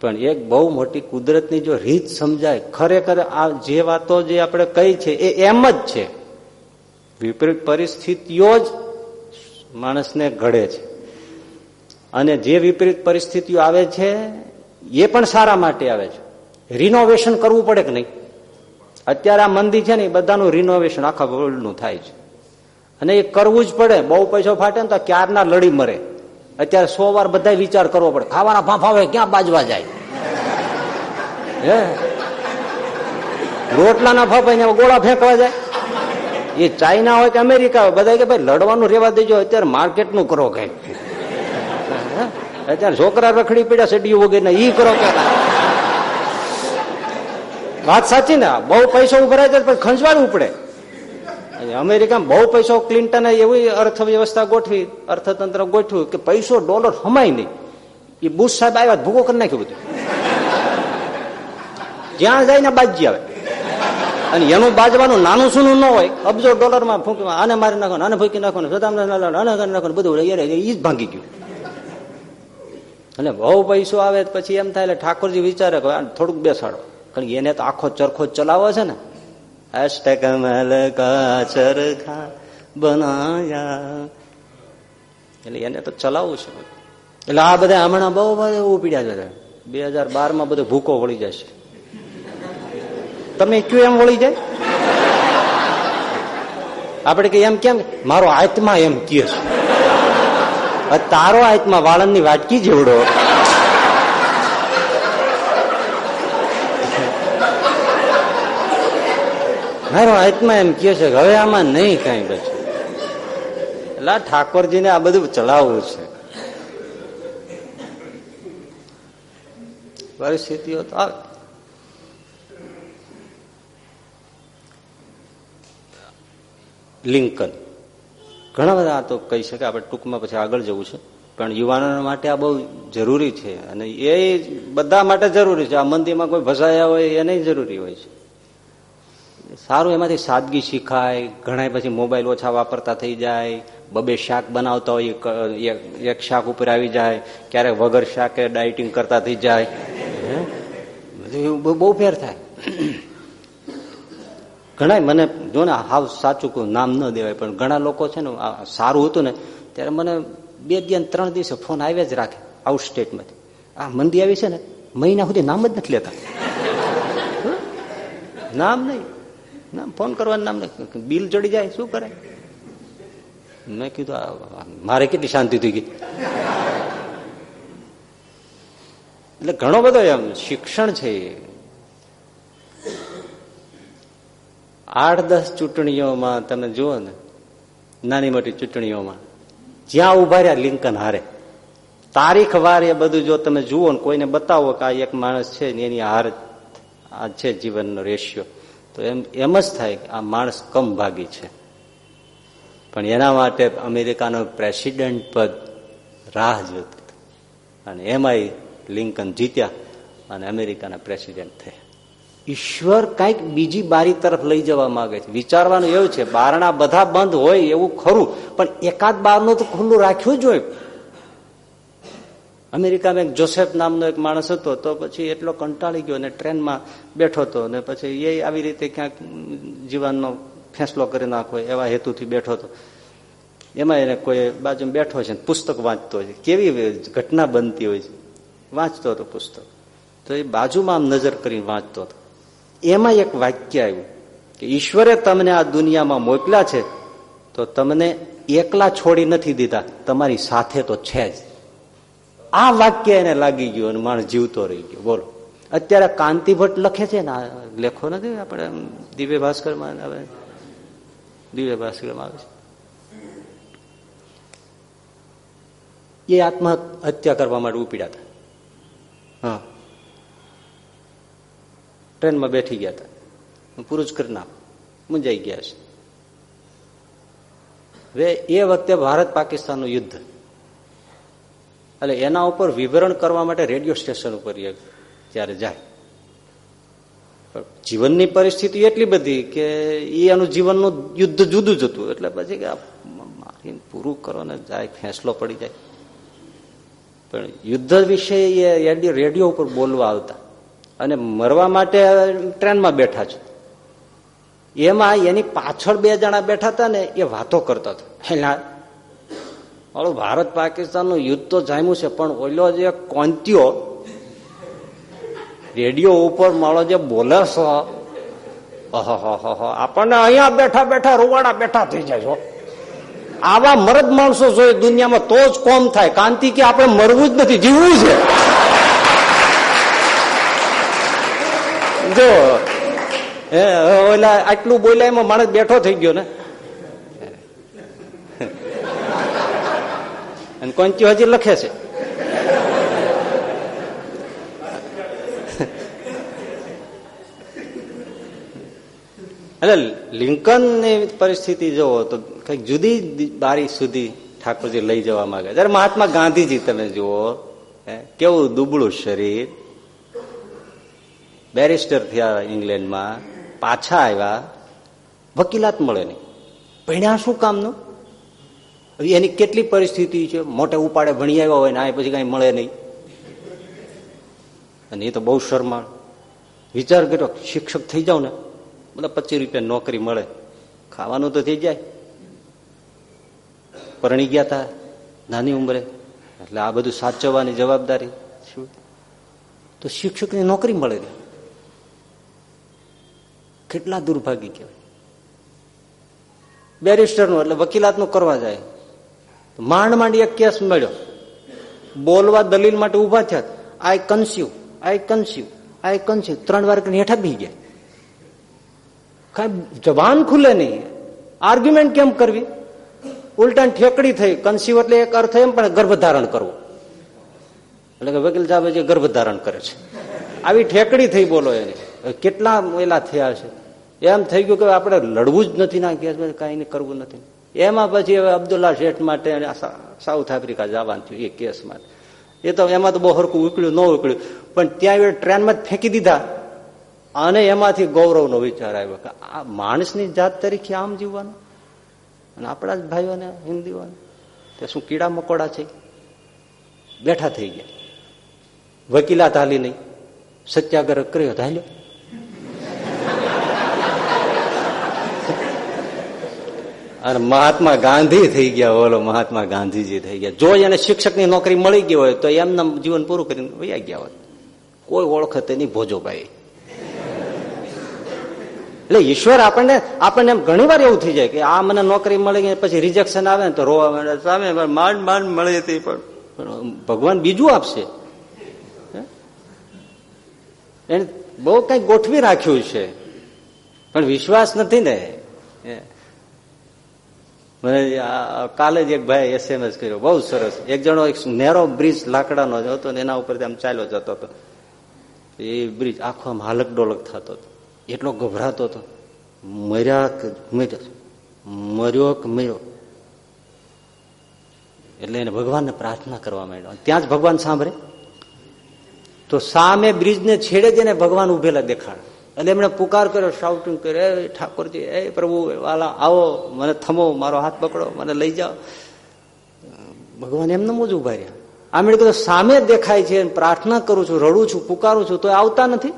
પણ એક બહુ મોટી કુદરતની જો રીત સમજાય, ખરેખર આ જે વાતો જે આપણે કહી છે એ એમ જ છે. વિપરીત પરિસ્થિતિઓ જ માણસને ઘડે છે. અને જે વિપરીત પરિસ્થિતિઓ આવે છે, એ પણ સારા માટે આવે છે. રિનોવેશન કરવું પડે કે નહીં? અત્યારે આ મંદિર છે ને, એ બધાનું રિનોવેશન આખા વર્લ્ડનું થાય છે. અને એ કરવું જ પડે. બહુ પૈસો ફાટે ને તો ક્યારના લડી મરે? અત્યારે સો વાર બધા વિચાર કરવો પડે. ખાવાના ફાંફા હોય ક્યાં બાજવા જાય? હે? રોટલાના ફાફા ગોળા ફેંકવા જાય? એ ચાઇના હોય કે અમેરિકા હોય બધા કે ભાઈ લડવાનું રેવા દેજો, અત્યારે માર્કેટનું કરો કઈ અત્યારે છોકરા રખડી પડ્યા સડી વગેરે ઈ કરો કે વાત સાચી ને, બહુ પૈસો ઉભરાય છે પણ ખંજવાડવું પડે અમેરિકામાં બહુ પૈસો, ક્લિન્ટને એવી અર્થવ્યવસ્થા ગોઠવી, અર્થતંત્ર ગોઠવ્યું કે પૈસો ડોલર હમાય નહીં. એ બુશ સાહેબ આવ્યા, ભૂગો કરી નાખ્યું બધું. જ્યાં જાય ને બાજી આવે. અને એનું બાજવાનું નાનું સૂનું ન હોય અબજો ડોલરમાં ફૂંકી આને મારી નાખો આને ફૂંકી નાખો સદામ આને કરી બધું એ જ ભાંગી ગયું. અને બહુ પૈસો આવે પછી એમ થાય, એટલે ઠાકોરજી વિચારે થોડુંક બેસાડો. કારણ કે એને તો આખો ચરખો ચલાવો છે ને. અષ્ટકમલ કા ચરખા બનાયા. એટલે એને તો ચલાવવું છે એટલે આ બધા હમણાં બહુ બધા ઉપડ્યા છે. બે હજાર બારમાં બધો ભૂકો વળી જશે. તમે ક્યુ એમ વળી જાય? આપણે કે એમ કેમ? મારો આત્મા એમ કહે છે. તારો આત્મા વાળંદની વાટકી જેવડો. મારો આત્મા એમ કે છે હવે આમાં નહીં કઈ બચે. એટલે ઠાકોરજીને આ બધું ચલાવવું છે. પરિસ્થિતિઓ તો આવે. લિંકન. ઘણા બધા આ તો કહી શકે આપણે ટૂંકમાં પછી આગળ જવું છે. પણ યુવાનો માટે આ બહુ જરૂરી છે અને એ બધા માટે જરૂરી છે. આ મંદિરમાં કોઈ ભસાયા હોય એ નહીં જરૂરી હોય છે. સારું, એમાંથી સાદગી શીખાય ઘણા પછી મોબાઈલ ઓછા વાપરતા થઈ જાય, બબે શાક બનાવતા હોય, એક શાક ઉપર આવી જાય, ક્યારેક વગર શાકે ડાયટિંગ કરતા થઈ જાય. બહુ ફેર થાય. ઘણા મને જો ને હાવ સાચું નામ ન દેવાય, પણ ઘણા લોકો છે ને સારું હતું ને, ત્યારે મને બે દિવસ ત્રણ દિવસે ફોન આવ્યા જ રાખે, આઉટ સ્ટેટમાંથી. આ મંદી આવી છે ને, મહિના સુધી નામ જ નથી લેતા. નામ નહીં. નામ, ફોન કરવાનું નામ નહીં. બિલ ચડી જાય, શું કરે? મેં કીધું મારે કેટલી શાંતિ થઈ ગઈ. એટલે ઘણો બધો એમ શિક્ષણ છે આઠ દસ ચૂંટણીઓમાં તમે જુઓ ને, નાની મોટી ચૂંટણીઓમાં, જ્યાં ઊભા રહ્યા લિંકન હારે. તારીખ, વાર એ બધું જો તમે જુઓ ને, કોઈને બતાવો કે આ એક માણસ છે ને એની હાર આ છે જીવનનો રેશિયો, તો એમ એમ જ થાય કે આ માણસ કમ ભાગી છે. પણ એના માટે અમેરિકાનો પ્રેસિડેન્ટ પદ રાહ જોતું. અને એમાંય લિંકન જીત્યા અને અમેરિકાના પ્રેસિડેન્ટ થયા. ઈશ્વર કંઈક બીજી બારી તરફ લઈ જવા માંગે છે. વિચારવાનું એવું છે, બારણા બધા બંધ હોય એવું ખરું, પણ એકાદ બારનું તો ખુલ્લું રાખ્યું જ હોય. અમેરિકામાં એક જોસેફ નામનો એક માણસ હતો, તો પછી એટલો કંટાળી ગયો અને ટ્રેનમાં બેઠો હતો અને પછી એ આવી રીતે ક્યાંક જીવનનો ફેંસલો કરી નાખો એવા હેતુથી બેઠો હતો. એમાં એને કોઈ બાજુ બેઠો છે પુસ્તક વાંચતો હોય છે. કેવી ઘટના બનતી હોય છે? વાંચતો હતો પુસ્તક. તો એ બાજુમાં આમ નજર કરીને વાંચતો હતો. એમાં એક વાક્ય આવ્યું કે ઈશ્વરે તમને આ દુનિયામાં મોકલ્યા છે, તો તમને એકલા છોડી નથી દીધા, તમારી સાથે તો છે જ. આ વાક્ય એને લાગી ગયું અને માણસ જીવતો રહી ગયો. બોલો. અત્યારે કાંતિ ભટ્ટ લખે છે ને લેખો નથી આપણે દિવ્ય ભાસ્કરમાં આવે? દિવ્ય ભાસ્કરમાં આવે છે. એ આત્મહત્યા કરવા માટે ઉપડ્યા હતા. હા. ટ્રેનમાં બેઠી ગયા હતા. પૂરું જ કરી નાખ મુંજાઈ ગયા છે. હવે એ વખતે ભારત પાકિસ્તાનનું યુદ્ધ. એટલે એના ઉપર વિવરણ કરવા માટે રેડિયો સ્ટેશન ઉપર ત્યારે જાય. જીવનની પરિસ્થિતિ એટલી બધી કે એ એનું જીવનનું યુદ્ધ જુદું જ હતું. એટલે પછી કે મારી પૂરું કરો ને જાય, ફેંસલો પડી જાય. પણ યુદ્ધ વિશે એ રેડિયો ઉપર બોલવા આવતા. અને મરવા માટે ટ્રેનમાં બેઠા છો. એમાં એની પાછળ બે જણા બેઠા હતા ને એ વાતો કરતા હતા. ઓલું ભારત પાકિસ્તાનનું યુદ્ધ તો જામ્યું છે, પણ ઓલો જે કોંત્યો રેડિયો ઉપર મારો જે બોલે છો આપણને અહીંયા બેઠા બેઠા રૂવાડા બેઠા થઈ જાય છો આવા મરદ માણસો જોઈએ દુનિયામાં તો જ કોમ થાય. કાંતિ કે આપણે મરવું જ નથી, જીવવું છે. જો ઓલા આટલું બોલ્યા એમાં માણસ બેઠો થઈ ગયો ને. અને કોંચી હજી લખે છે. એટલે લિંકનની પરિસ્થિતિ જોવો તો કંઈક જુદી બારી સુધી ઠાકોરજી લઈ જવા માંગે. જયારે મહાત્મા ગાંધીજી તમે જુઓ કેવું દુબળું શરીર. બેરિસ્ટર થયા ઇંગ્લેન્ડમાં, પાછા આવ્યા, વકીલાત મળે નહીં. ભણ્યા શું કામનું? એની કેટલી પરિસ્થિતિ છે? મોટે ઉપાડે ભણી આવ્યા હોય ને આ પછી કઈ મળે નહીં. અને એ તો બહુ શરમાળ. વિચાર કર્યો, શિક્ષક થઈ જાઉં ને બધા પચીસ રૂપિયા નોકરી મળે. ખાવાનું તો થઈ જાય. પરણી ગયા હતા નાની ઉંમરે. એટલે આ બધું સાચવવાની જવાબદારી શું? તો શિક્ષકની નોકરી મળે કેટલા દુર્ભાગી કહેવાય. બેરિસ્ટરનું એટલે વકીલાતનું કરવા જાય. માંડ માંડ એક કેસ મળ્યો. બોલવા દલીલ માટે ઊભા થયા. આઈ કન્સ્યુ આઈ કન્સ્યુ આઈ કન્સ્યુ ત્રણ વાર હેઠા બી ગયા. કઈ જવાન ખુલે નહીં. આર્ગ્યુમેન્ટ કેમ કરવી? ઉલટા ઠેકડી થઈ. કન્સ્યુ એટલે એક અર્થ એમ, પણ ગર્ભધારણ કરવું. એટલે કે વકીલ સાહેબ જે ગર્ભધારણ કરે છે. આવી ઠેકડી થઈ બોલો એને. કેટલા એલા થયા છે એમ થઈ ગયું કે આપણે લડવું જ નથી ના કેસ કઈ કરવું નથી. એમાં પછી હવે અબ્દુલ્લા શેઠ માટે સાઉથ આફ્રિકા જવાનું થયું એ કેસ માટે. એ તો એમાં તો બહુ હરકું ઉકળ્યું, ન ઉકળ્યું. પણ ત્યાં ટ્રેનમાં જ ફેંકી દીધા. અને એમાંથી ગૌરવનો વિચાર આવ્યો કે આ માણસની જાત તરીકે આમ જીવવાનું? અને આપણા જ ભાઈઓને, હિન્દીઓને? તે શું કીડા મકોડા છે? બેઠા થઈ ગયા. વકીલાત હાલી નહીં. સત્યાગ્રહ કર્યો હાલ્યો અને મહાત્મા ગાંધી થઈ ગયા ઓલો મહાત્મા ગાંધીજી થઈ ગયા. જો એને શિક્ષકની નોકરી મળી ગઈ હોય, તો એમના જીવન પૂરું કરીને વૈયા ગયા હોત કોઈ ઓળખતે નહીં ભોજોભાઈ. એટલે ઈશ્વર આપણને આપણને એમ ઘણી વાર એવું થઈ જાય કે આ મને નોકરી મળી ગઈ, પછી રિજેક્શન આવે ને તો રોવા માંડે. સામે માંડ માંડ મળી હતી પણ ભગવાન બીજું આપશે. એને બહુ કઈ ગોઠવી રાખ્યું છે. પણ વિશ્વાસ નથી ને. મને કાલે જ એક ભાઈ એસએમએસ કર્યો. બહુ સરસ. એક જણો એક નેરો બ્રિજ લાકડાનો જ હતો ને એના ઉપરથી આમ ચાલ્યો જતો હતો. એ બ્રિજ આખો આમ હાલક ડોલક થતો હતો. એટલો ગભરાતો હતો. મર્યા મર્યો મર્યો કે મર્યો. એટલે એને ભગવાનને પ્રાર્થના કરવા માંડ્યો. ત્યાં જ ભગવાન સાંભળે. તો સામે બ્રિજને છેડે જ એને ભગવાન ઉભેલા દેખાડ. એટલે એમણે પુકાર કર્યો શાઉટિંગ કર્યો, એ ઠાકોરજી, એ પ્રભુ, વાલા, આવો, મને થમો, મારો હાથ પકડો, મને લઈ જાઓ. ભગવાન એમને જ ઊભા રહ્યા. આમ કીધું, સામે દેખાય છે પ્રાર્થના કરું છું, રડું છું, પુકારું છું તો આવતા નથી.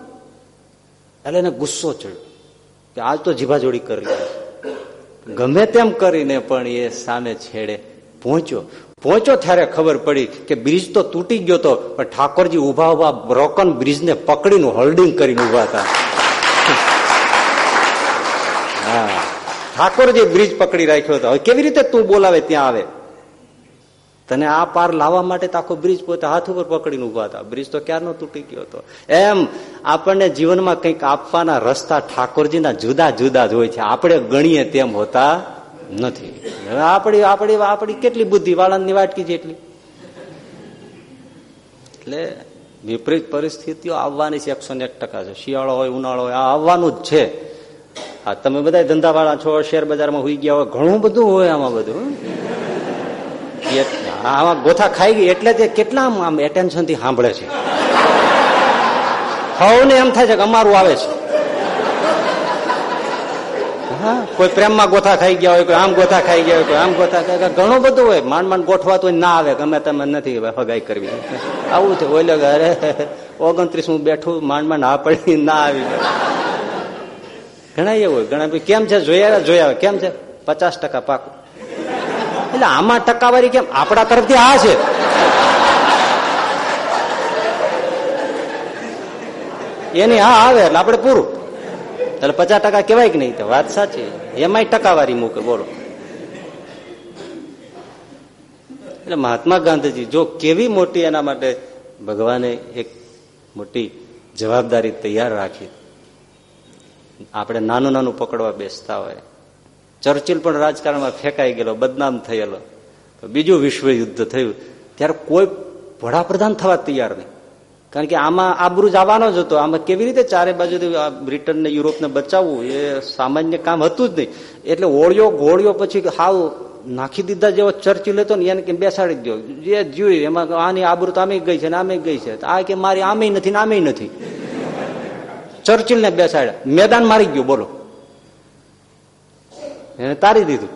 એટલે એને ગુસ્સો ચડ્યો કે આજ તો જીભાજોડી કરી ગમે તેમ કરીને પણ એ સામે છેડે પહોંચ્યો. પહોંચ્યો ત્યારે ખબર પડી કે બ્રિજ તો તૂટી ગયો તો, પણ ઠાકોરજી ઊભા ઊભા બ્રોકન બ્રિજને પકડીને હોલ્ડિંગ કરીને ઊભા હતા. ઠાકોરજી બ્રિજ પકડી રાખ્યો હતો. કેવી રીતે તું બોલાવે ત્યાં આવે? તને આ પાર લાવવા માટે તો આખો બ્રિજ પોતે હાથ ઉપર પકડીને ઊભા હતા. બ્રિજ તો ક્યારનો તૂટી ગયો હતો. એમ આપણને જીવનમાં કંઈક આપવાના રસ્તા ઠાકોરજીના જુદા જુદા જ હોય છે. આપણે ગણીએ તેમ હોતા નથી. આપણી આપણી આપણી કેટલી બુદ્ધિ વાળાની વાટકી છે એટલી? એટલે વિપરીત પરિસ્થિતિઓ આવવાની છે, એકસો ને છે. શિયાળો હોય, ઉનાળો હોય, આ આવવાનું જ છે. આ તમે બધા ધંધાવાળા છો, શેર બજારમાં હોઈ ગયા હોય, ઘણું બધું હોય આમાં બધું આમાં ગોથા ખાઈ ગઈ એટલે તે કેટલા આમ એટેન્શનથી સાંભળે છે. હવને એમ થાય છે કે અમારું આવે છે. કોઈ પ્રેમમાં ગોથા ખાઈ ગયા હોય, કોઈ આમ ગોથા ખાઈ ગયા હોય, કોઈ આમ ગોથા ખાઈ ગયા ઘણું બધું હોય. માંડ માંડ ગોઠવા તો ના આવે, ગમે તમે નથી હગાઈ કરવી. આવું છે ઓલે અરે, ઓગણત્રીસ હું બેઠું માંડ માંડ હા પડી, ના આવી ઘણા એવું હોય, ઘણા કેમ છે? જોયા જોયા કેમ છે? પચાસ ટકા પાકું. એટલે આમાં ટકાવારી કેમ? આપણા તરફથી આ છે. એની હા આવે, એટલે આપણે પૂરું. એટલે પચાસ ટકા કેવાય કે નહીં વાત સાચી. એમાંય ટકાવારી મૂકે, બોલો. એટલે મહાત્મા ગાંધીજી જો કેવી મોટી એના માટે ભગવાને એક મોટી જવાબદારી તૈયાર રાખી. આપણે નાનું નાનું પકડવા બેસતા હોય. ચર્ચિલ પણ રાજકારણમાં ફેંકાઈ ગયેલો, બદનામ થયેલો. બીજું વિશ્વ યુદ્ધ થયું. ત્યારે કોઈ વડાપ્રધાન થવા તૈયાર નહીં. કારણ કે આમાં આબરૂ જવાનો જ હતો. આમાં કેવી રીતે ચારે બાજુથી બ્રિટન ને યુરોપને બચાવવું એ સામાન્ય કામ હતું જ નહીં. એટલે ઓળિયો ઘોળિયો પછી હાવ નાખી દીધા જેવો ચર્ચિલ હતો ને એને કે બેસાડી દો જે જોયું, એમાં આની આબરૂ તો આમે ગઈ છે ને આમે ગઈ છે. આ કે મારી આમે નથી ને આમે નથી. ચર્ચિલ ને બેસાડ્યા. મેદાન મારી ગયું, બોલો. એને તારી દીધું.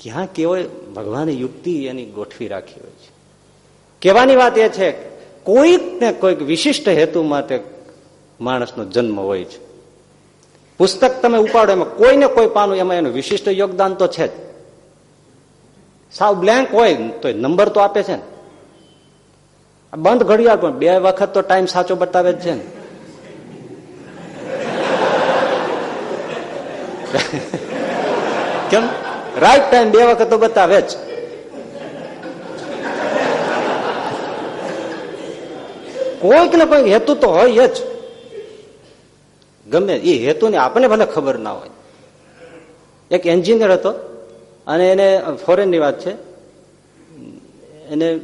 ક્યાં કેવાય ભગવાને યુક્તિ એની ગોઠવી રાખી હોય છે. કહેવાની વાત એ છે કોઈક ને કોઈક વિશિષ્ટ હેતુ માટે માણસનો જન્મ હોય છે. પુસ્તક તમે ઉપાડો એમાં કોઈ ને કોઈ પાનું એમાં એનું વિશિષ્ટ યોગદાન તો છે જ. સાવ બ્લેન્ક હોય, તો નંબર તો આપે છે ને. બંધ ઘડિયાળ પણ બે વખત તો ટાઈમ સાચો બતાવે જ છે ને. કેમ? રાઈટ ટાઈમ બે વખત તો બતાવે જ. કોઈક ને કોઈક હેતુ તો હોય જ. ગમે એ હેતુ ને આપણને ભલે ખબર ના હોય. એક એન્જિનિયર હતો અને એને ફોરેનની વાત છે. એને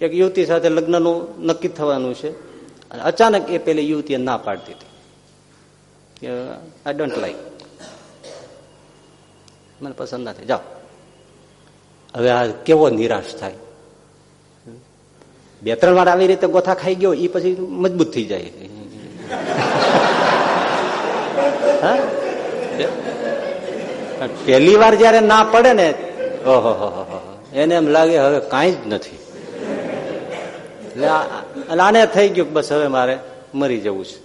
એક યુવતી સાથે લગ્નનું નક્કી થવાનું છે. અને અચાનક એ પેલી યુવતીએ ના પાડતી હતી કે આઈ ડોન્ટ લાઈક મને પસંદ નથી. જાઓ. હવે આ કેવો નિરાશ થાય? બે ત્રણ વાર આવી રીતે ગોથા ખાઈ ગયો એ પછી મજબૂત થઈ જાય. પહેલી વાર જયારે ના પડે ને, ઓહો એને એમ લાગે હવે કાંઈ જ નથી. એટલે આને થઈ ગયું બસ હવે મારે મરી જવું છે.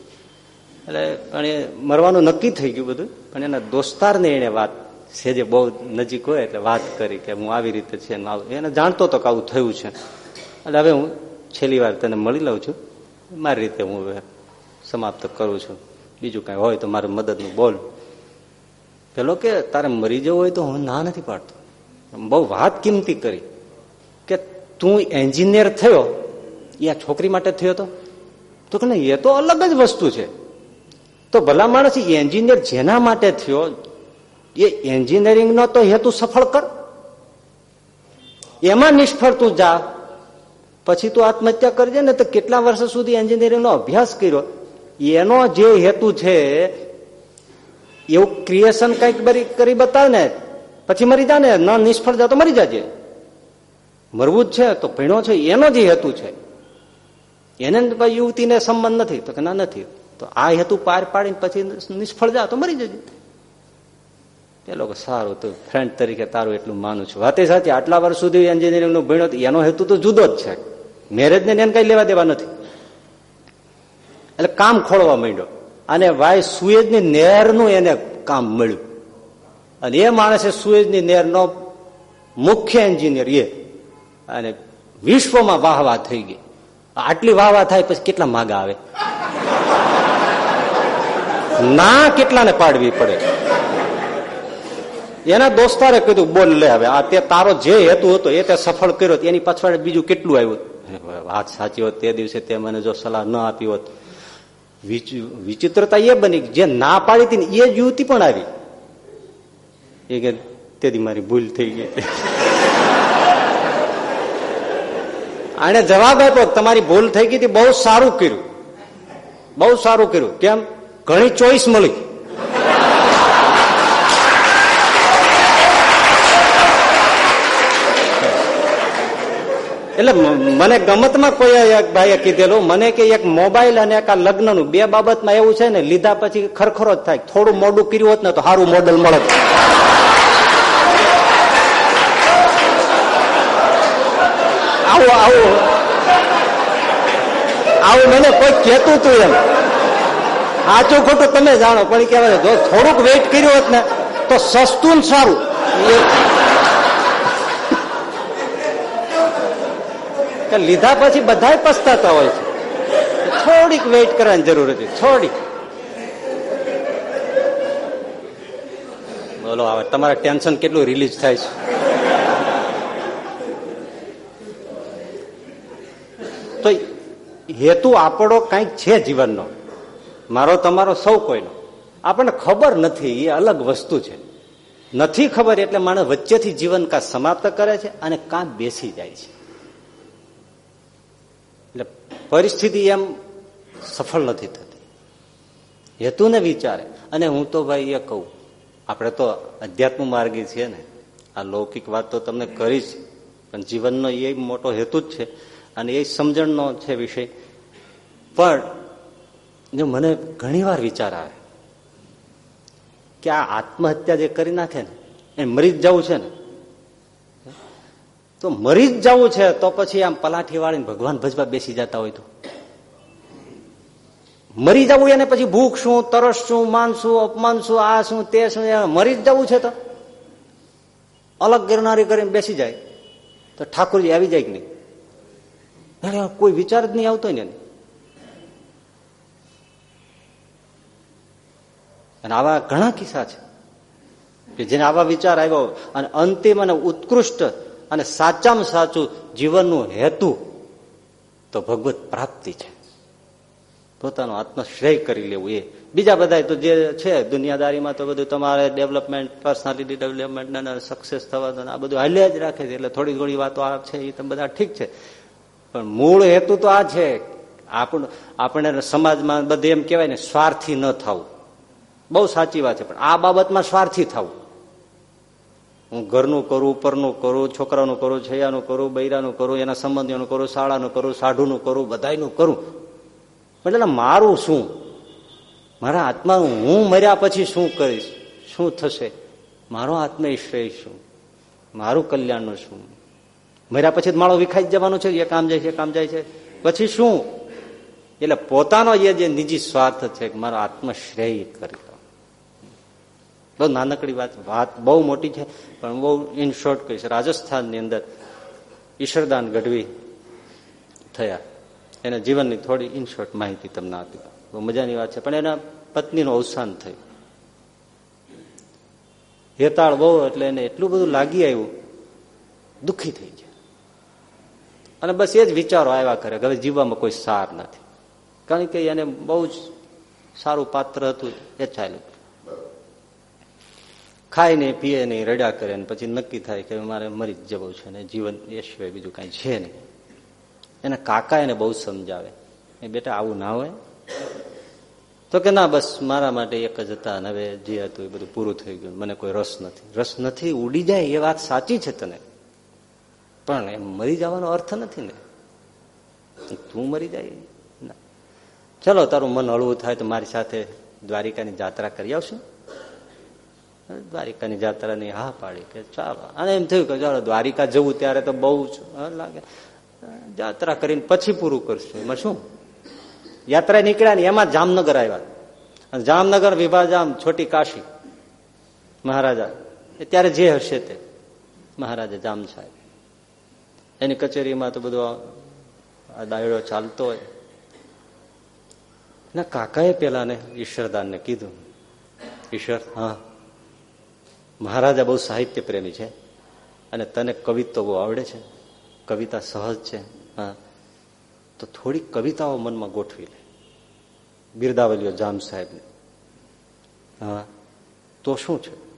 એટલે પણ એ મરવાનું નક્કી થઈ ગયું બધું, પણ એના દોસ્તારને એને વાત, છે જે બહુ નજીક હોય એટલે વાત કરી કે હું આવી રીતે છે એને જાણતો હતો કે આવું થયું છે. એટલે હવે હું છેલ્લી વાર તને મળી લઉં છું. મારી રીતે હું સમાપ્ત કરું છું. બીજું કાંઈ હોય તો મારે મદદનું બોલ. પેલો કે, તારે મરી જવું હોય તો હું ના નથી પાડતો. બહુ વાત કિંમતી કરી કે, તું એન્જિનિયર થયો? એ આ છોકરી માટે થયો તો? તો કે એ તો અલગ જ વસ્તુ છે. તો ભલા માણસ એન્જિનિયર જેના માટે થયો, એ એન્જિનિયરિંગનો તો હેતુ સફળ કર. એમાં નિષ્ફળ તું જા. પછી તું આત્મહત્યા કરજે ને તો કેટલા વર્ષ સુધી એન્જિનિયરિંગનો અભ્યાસ કર્યો? એનો જે હેતુ છે, એવું ક્રિએશન કંઈક કરી બતાવે ને, પછી મરી જા ને, ન નિષ્ફળ જા તો મરી જાજે. મરવું જ છે તો ભણ્યો છે, એનો જે હેતુ છે. એને યુવતીને સંબંધ નથી, તો કે ના નથી. તો આ હેતુ પાર પાડીને પછી નિષ્ફળ જા તો મરી જજે. એ લોકો સારું તો ફ્રેન્ડ તરીકે તારું એટલું માનું છું. વાતે સાચી, આટલા વર્ષ સુધી એન્જિનિયરિંગનું ભણ્યો એનો હેતુ તો જુદો જ છે. મેરેજ ને એને કઈ લેવા દેવા નથી. એટલે કામ ખોળવા માંડ્યો. અને ભાઈ સુએજની નહેરનું એને કામ મળ્યું. અને એ માણસે સુએજની નહેરનો મુખ્ય એન્જિનિયર એ. અને વિશ્વમાં વાહવા થઈ ગઈ. આટલી વાહવા થાય પછી કેટલા માગા આવે? ના કેટલાને પાડવી પડે? એના દોસ્તારે કીધું, બોલ લે હવે. આ તે તારો જે હેતુ હતો, એ તે સફળ કર્યો એની પાછળ બીજું કેટલું આવ્યું? વાત સાચી હોત તે દિવસે તે મને જો સલાહ ન આપી હોત. વિચિત્રતા એ બની જે ના પાડી હતી એ જ યુવતી પણ આવી. એ કે તેથી મારી ભૂલ થઈ ગઈ. આને જવાબ આપ્યો તમારી ભૂલ થઈ ગઈ હતી, બહુ સારું કર્યું. બહુ સારું કર્યું. કેમ? ઘણી ચોઈસ મળી. એટલે મને ગમતમાં કોઈ એક ભાઈએ કીધેલું, મને કે એક મોબાઈલ અને એક આ લગ્નનું, બે બાબતમાં એવું છે ને, લીધા પછી ખરખરો જ થાય. થોડું મોડું કર્યું હોત ને તો સારું મોડલ મળત. આવું આવું. આવું મને કોઈ કહેતું તું એમ. સાચું ખોટું તમે જાણો, પણ કહેવાય જો થોડુંક વેઇટ કર્યું હોત ને, તો સસ્તું ને સારું. કે લીધા પછી બધા પસ્તાતા હોય છે. થોડીક વેઇટ કરવાની જરૂર હતી, થોડીક. બોલો આવે તમારા ટેન્શન કેટલું રિલીઝ થાય છે? તો હેતુ આપણો કંઈક છે જીવનનો. મારો, તમારો, સૌ કોઈનો. આપણને ખબર નથી, એ અલગ વસ્તુ છે. નથી ખબર એટલે માણસ વચ્ચેથી જીવન કા સમાપ્ત કરે છે અને કાં બેસી જાય છે. પરિસ્થિતિ એમ સફળ નથી થતી. હેતુને વિચારે. અને હું તો ભાઈ એ કહું, આપણે તો અધ્યાત્મ માર્ગી છીએ ને. આ લૌકિક વાત તો તમને કરી છે. પણ જીવનનો એ મોટો હેતુ જ છે અને એ સમજણનો છે વિષય. પણ જો મને ઘણીવાર વિચાર આવે કે આ આત્મહત્યા જે કરી નાખે ને, એ મરી જ જવું છે ને. તો મરી જ જવું છે, તો પછી આમ પલાઠી વાળીને ભગવાન ભજવા બેસી જતા હોય તો. મરી જવું એને પછી ભૂખ શું, તરસ શું, માન શું, અપમાન શું, આ શું, તે શું મરી જ જવું છે તો. અલગ ગિરનારી કરીને બેસી જાય. તો ઠાકોરજી આવી જાય કે નહીં? કોઈ વિચાર જ નહીં આવતો ને અને આવા ઘણા કિસ્સા છે કે જેને આવા વિચાર આવ્યો. અને અંતિમ અને ઉત્કૃષ્ટ અને સાચામાં સાચું જીવનનું હેતુ તો ભગવત પ્રાપ્તિ છે. પોતાનો આત્મશ્રેય કરી લેવું એ. બીજા બધા તો જે છે, દુનિયાદારીમાં તો બધું તમારે ડેવલપમેન્ટ, પર્સનાલિટી ડેવલપમેન્ટ અને સક્સેસ થવા આ બધું હાલ્યા જ રાખે છે, એટલે થોડી થોડી વાતો આ છે એ તો બધા ઠીક છે. પણ મૂળ હેતુ તો આ છે, આપણ આપણે સમાજમાં બધે એમ કહેવાય ને સ્વાર્થી ન થવું. બહુ સાચી વાત છે, પણ આ બાબતમાં સ્વાર્થી થવું. હું ઘરનું કરું, ઉપરનું કરું, છોકરાનું કરું, છૈયાનું કરું, બૈરાનું કરું, એના સંબંધીઓનું કરું, શાળાનું કરું, સાઢુનું કરું બધાનું કરું. એટલે મારું શું? મારા આત્મા હું મર્યા પછી શું કરીશ? શું થશે? મારો આત્મશ્રેય શું? મારું કલ્યાણનું શું? મર્યા પછી માળો વિખાઈ જવાનું છે, એ કામ જાય છે કામ જાય છે. પછી શું? એટલે પોતાનો એ જે નિજી સ્વાર્થ છે મારો આત્મશ્રેય કરી બહુ નાનકડી વાત વાત બહુ મોટી છે, પણ બહુ ઇન શોર્ટ કહીશ. રાજસ્થાનની અંદર ઈશ્વરદાન ગઢવી થયા. એના જીવનની થોડી ઇન શોર્ટ માહિતી તમને આપી બહુ મજાની વાત છે, પણ એના પત્નીનું અવસાન થયું. હેતાળ બહુ એટલે એને એટલું બધું લાગી આવ્યું, દુઃખી થઈ ગયા. અને બસ એ જ વિચારો આવ્યા કરે હવે જીવવામાં કોઈ સાર નથી. કારણ કે એને બહુ જ સારું પાત્ર હતું, એ ચાલ્યું. ખાય નહીં પીએ નહીં રડ્યા કરે ને પછી નક્કી થાય કે મારે મરી જ જવું છે ને જીવન એ સિવાય બીજું કાંઈ છે નહીં. એના કાકા એને બહુ સમજાવે. એ બેટા, આવું ના હોય. તો કે ના, બસ મારા માટે એક જ હતા અને હવે જે હતું એ બધું પૂરું થઈ ગયું. મને કોઈ રસ નથી. રસ નથી, ઉડી જાય, એ વાત સાચી છે તને. પણ એમ મરી જવાનો અર્થ નથી ને. તું મરી જાય? ના. ચલો, તારું મન હળવું થાય તો મારી સાથે દ્વારિકાની જાત્રા કરી આવશું. દ્વારિકાની જાત્રાની હા પાડી કે ચાલો. અને એમ થયું કે ચાલો, દ્વારિકા જવું ત્યારે તો બહુ જ લાગે. જાત્રા કરીને પછી પૂરું કરશું. એમાં શું? યાત્રા નીકળ્યા ને એમાં જામનગર આવ્યા. અને જામનગર વિભાજામ છોટી કાશી મહારાજા. ત્યારે જે હશે તે મહારાજા જામ સાહેબ. એની કચેરીમાં તો બધો આ દાયડો ચાલતો હોય. ના, કાકાએ પેલાને ઈશ્વરદાનને કીધું. ઈશ્વર, હા. મહારાજા બહુ સાહિત્ય પ્રેમી છે અને તને કવિત્વ બહુ આવડે છે. કવિતા સહજ છે. હા. તો થોડી કવિતાઓ મનમાં ગોઠવી લે. બિરદાવલીઓ જામ સાહેબને. હા. તો શું છે?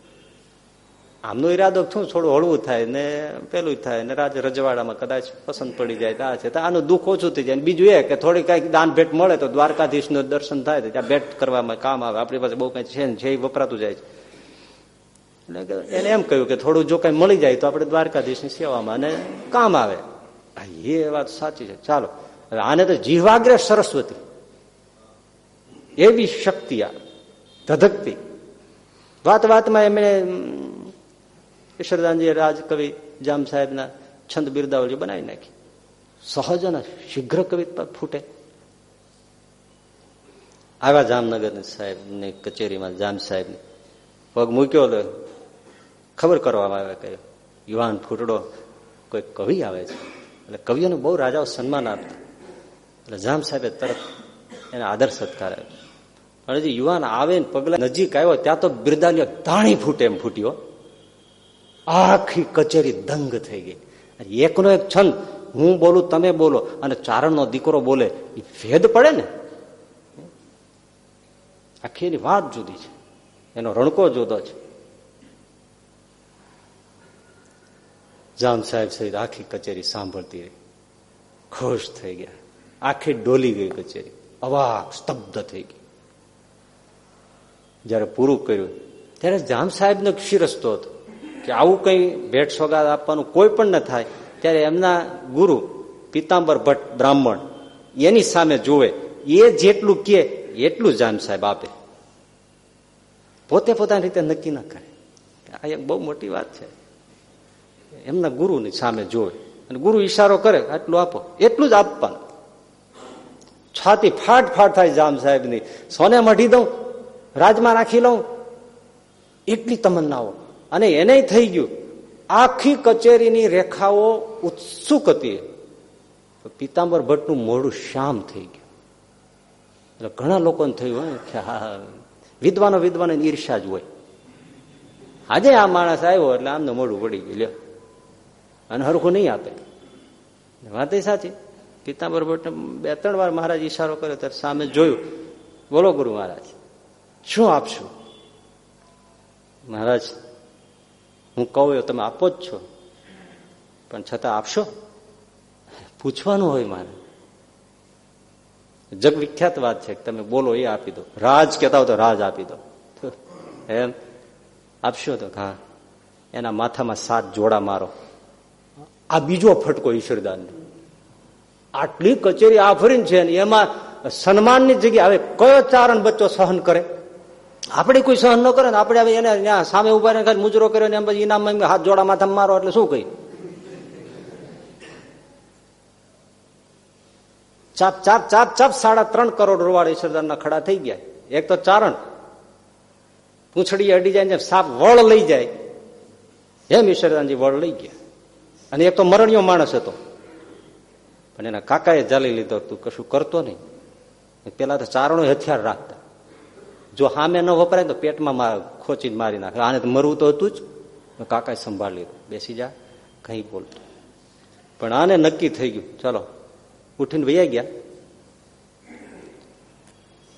આમનો ઈરાદો શું? થોડું હળવું થાય ને પેલું થાય ને રાજ રજવાડામાં કદાચ પસંદ પડી જાય આ છે. તો આનું દુઃખ ઓછું થઈ જાય બીજું એ કે થોડી કંઈક દાન ભેટ મળે તો દ્વારકાધીશનું દર્શન થાય ત્યાં ભેટ કરવામાં કામ આવે. આપણી પાસે બહુ કઈ છે ને એ વપરાતું જાય છે. એટલે એને એમ કહ્યું કે થોડું જો કઈ મળી જાય તો આપણે દ્વારકાધીશની સેવામાં અને કામ આવે. એ વાત સાચી છે. ચાલો. આને તો જીવાગ્રે સરસ્વતી. એવી શક્તિ આ. ધધકતી. વાત વાતમાં એમણે ઈશ્વરદાનજી રાજકવિ જામ સાહેબના છંદ બિરદાવલી બનાવી નાખી. સહજ અને શીઘ્ર કવિતા ફૂટે. આવ્યા જામનગર સાહેબની, કચેરીમાં જામ સાહેબ પગ મૂક્યો ખબર કરવામાં આવે કે યુવાન ફૂટડો કોઈ કવિ આવે છે. એટલે કવિઓને બહુ રાજાઓ સન્માન આપતા. એટલે જામ સાહેબે તરત એને આદર સત્કાર આપ્યો. અને જે યુવાન આવે ને પગલા નજીક આવ્યો, ત્યાં તો બિરદાલીઓ ધાણી ફૂટે એમ ફૂટ્યો. આખી કચેરી દંગ થઈ ગઈ. એકનો એક છંદ હું બોલું, તમે બોલો, અને ચારણનો દીકરો બોલે એ ભેદ પડે ને? આખી એની વાત જુદી છે. એનો રણકો જુદો છે. જામ સાહેબ સહિત આખી કચેરી સાંભળતી રહી. ખુશ થઈ ગયા. આખી ડોલી ગઈ કચેરી. અવાક સ્તબ્ધ થઈ ગઈ. જયારે પૂરું કર્યું, ત્યારે જામ સાહેબનો શિરસ્તો હતો કે આવું કઈ ભેટ સોગાદ આપવાનું કોઈ પણ ન થાય. ત્યારે એમના ગુરુ પિતાંબર ભટ્ટ બ્રાહ્મણ, એની સામે જોવે એ જેટલું કે એટલું જામ સાહેબ આપે. પોતે પોતાની રીતે નક્કી ના કરે. આ એક બહુ મોટી વાત છે. એમના ગુરુની સામે જોવે. અને ગુરુ ઈશારો કરે, આટલું આપો. એટલું જ આપવાનું. છાતી ફાટ ફાટ થાય જામ સાહેબની. સોને મઢી દઉં, રાજમાં રાખી લઉં. એટલી તમન્નાઓ. અને એને થઈ ગયું. આખી કચેરીની રેખાઓ ઉત્સુક હતી. પિતાંબર ભટ્ટનું મોડું શામ થઈ ગયું. એટલે ઘણા લોકોને થયું કે હા વિદ્વાનો વિદ્વાનો ઈર્ષા જ હોય. આજે આ માણસ આવ્યો એટલે આમને મોડું પડી ગયું. લ્યો. અને હરખું નહીં આપે. વાત એ સાચી. પિતાંબર ભટ્ટને બે ત્રણ વાર મહારાજ ઈશારો કર્યો, ત્યારે સામે જોયું, બોલો ગુરુ મહારાજ, શું આપશું? મહારાજ, હું કહું એ તમે આપો જ છો. પણ છતાં આપશો? પૂછવાનું હોય મારે. જગ વિખ્યાત વાત છે કે તમે બોલો એ આપી દો. રાજ કહેતા હોય તો રાજ આપી દો. એમ? આપશો તો? હા. એના માથામાં સાત જોડા મારો. આ બીજો ફટકો ઈશ્વરદાન આટલી કચેરી આફરીન છે ને એમાં સન્માનની જગ્યા હવે કયો ચારણ બચ્ચો સહન કરે? આપણે કોઈ સહન ન કરે ને આપણે હવે એને સામે ઊભા ને મુજરો કર્યો ને એમ પછી ઇનામ હાથ જોડા માથા મારો એટલે શું કહી? ચાપ ચાપ ચાપ ચાપ, સાડા ત્રણ કરોડ રૂવાડ ઈશ્વરદાનના ખડા થઈ ગયા. એક તો ચારણ. પૂંછડી અડી જાય ને સાપ વળ લઈ જાય. એમ ઈશ્વરદાનજી વળ લઈ ગયા. અને એક તો મરણિયો માણસ હતો. પણ એના કાકાએ જાલી લીધો તું કશું કરતો નહીં. પેલા તો ચારણો હથિયાર રાખતા. જો સામે ન વપરાય તો પેટમાં ખોચીને મારી નાખે. આને તો મરવું તો હતું જ. કાકાએ સંભાળી લીધું. બેસી જા, કઈ બોલતો પણ આને નક્કી થઈ ગયું. ચાલો, ઉઠીને વૈયા ગયા.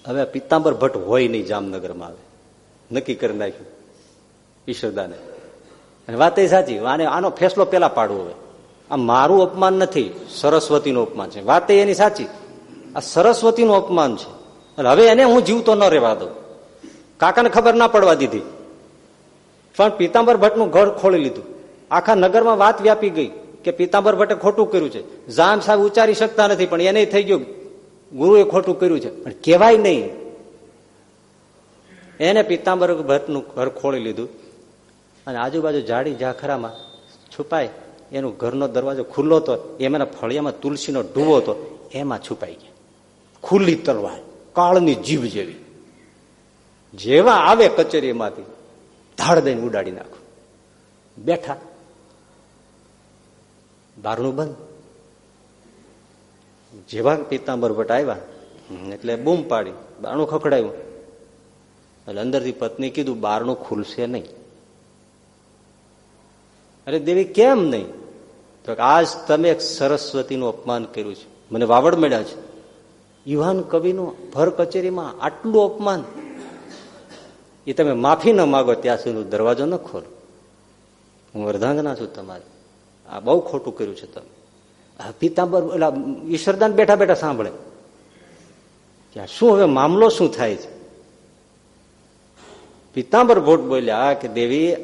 હવે પિત્તાંબર ભટ્ટ હોય નહીં જામનગરમાં આવે. નક્કી કરી નાખ્યું ઈશ્વરદાને વાત એ સાચી આને ફેસલો પેલા પાડવો હવે. આ મારું અપમાન નથી, સરસ્વતીનું અપમાન છે. વાત એની સાચી. આ સરસ્વતીનું અપમાન છે. હવે એને હું જીવતો ન રહેવા દઉં. કાકાને ખબર ના પડવા દીધી. પણ પિતાંબર ભટ્ટનું ઘર ખોલી લીધું. આખા નગરમાં વાત વ્યાપી ગઈ કે પિતાંબર ભટ્ટે ખોટું કર્યું છે. જામ સાહેબ ઉચ્ચારી શકતા નથી, પણ એને થઈ ગયું. ગુરુએ ખોટું કર્યું છે. પણ કહેવાય નહીં. એને પિત્તાંબર ભટ્ટનું ઘર ખોલી લીધું. અને આજુબાજુ જાડી ઝાખરામાં છુપાય, એનું ઘરનો દરવાજો ખુલ્લો હતો, એમાંના ફળિયામાં તુલસીનો ડૂવો હતો, એમાં છુપાઈ ગયા. ખુલ્લી તલવાર, કાળની જીભ જેવી. જેવા આવે કચેરીમાંથી, ધાડ દઈને ઉડાડી નાખો. બેઠા. બારણું બંધ. જેવા પિત્તાંબર ભટ્ટ આવ્યા એટલે બૂમ પાડી, બારણું ખખડાયું. એટલે અંદરથી પત્ની કીધું, બારણું ખુલશે નહીં. અરે દેવી, કેમ નહીં? તો આજ તમે એક સરસ્વતીનું અપમાન કર્યું છે. મને વાવડ મળ્યા છે. યુવાન કવિનું ભર કચેરીમાં આટલું અપમાન. એ તમે માફી ન માગો, ત્યાં સુધી દરવાજો ન ખોલો. હું અર્ધાંગના છું તમારે. આ બહુ ખોટું કર્યું છે તમે. પિતાંબર એટલે ઈશ્વરદાન બેઠા બેઠા સાંભળે. ત્યાં શું હવે મામલો શું થાય છે? પિતાંબર ભોટ બોલ્યા કે દેવી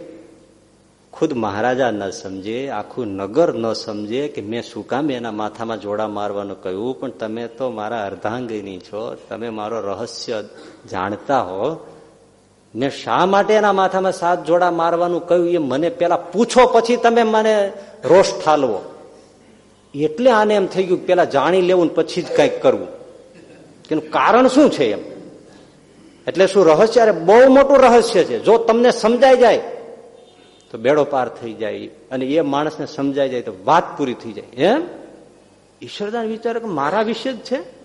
ખુદ મહારાજા ન સમજે, આખું નગર ન સમજે કે મેં શું કામ એના માથામાં જોડા મારવાનું કહ્યું, પણ તમે તો મારા અર્ધાંગીની છો, તમે મારો રહસ્ય જાણતા હો. ને શા માટે એના માથામાં સાત જોડા મારવાનું કહ્યું એ મને પેલા પૂછો પછી તમે મને રોષ ઠાલવો. એટલે આને એમ થઈ ગયું પેલા જાણી લેવું પછી જ કંઈક કરવું. એનું કારણ શું છે એમ? એટલે શું રહસ્ય? અરે બહુ મોટું રહસ્ય છે. જો તમને સમજાઈ જાય તો બેડો પાર થઈ જાય અને એ માણસને સમજાઈ જાય તો વાત પૂરી થઈ જાય. એમ? ઈશ્વરદાન વિચારે મારા વિશે જ છે?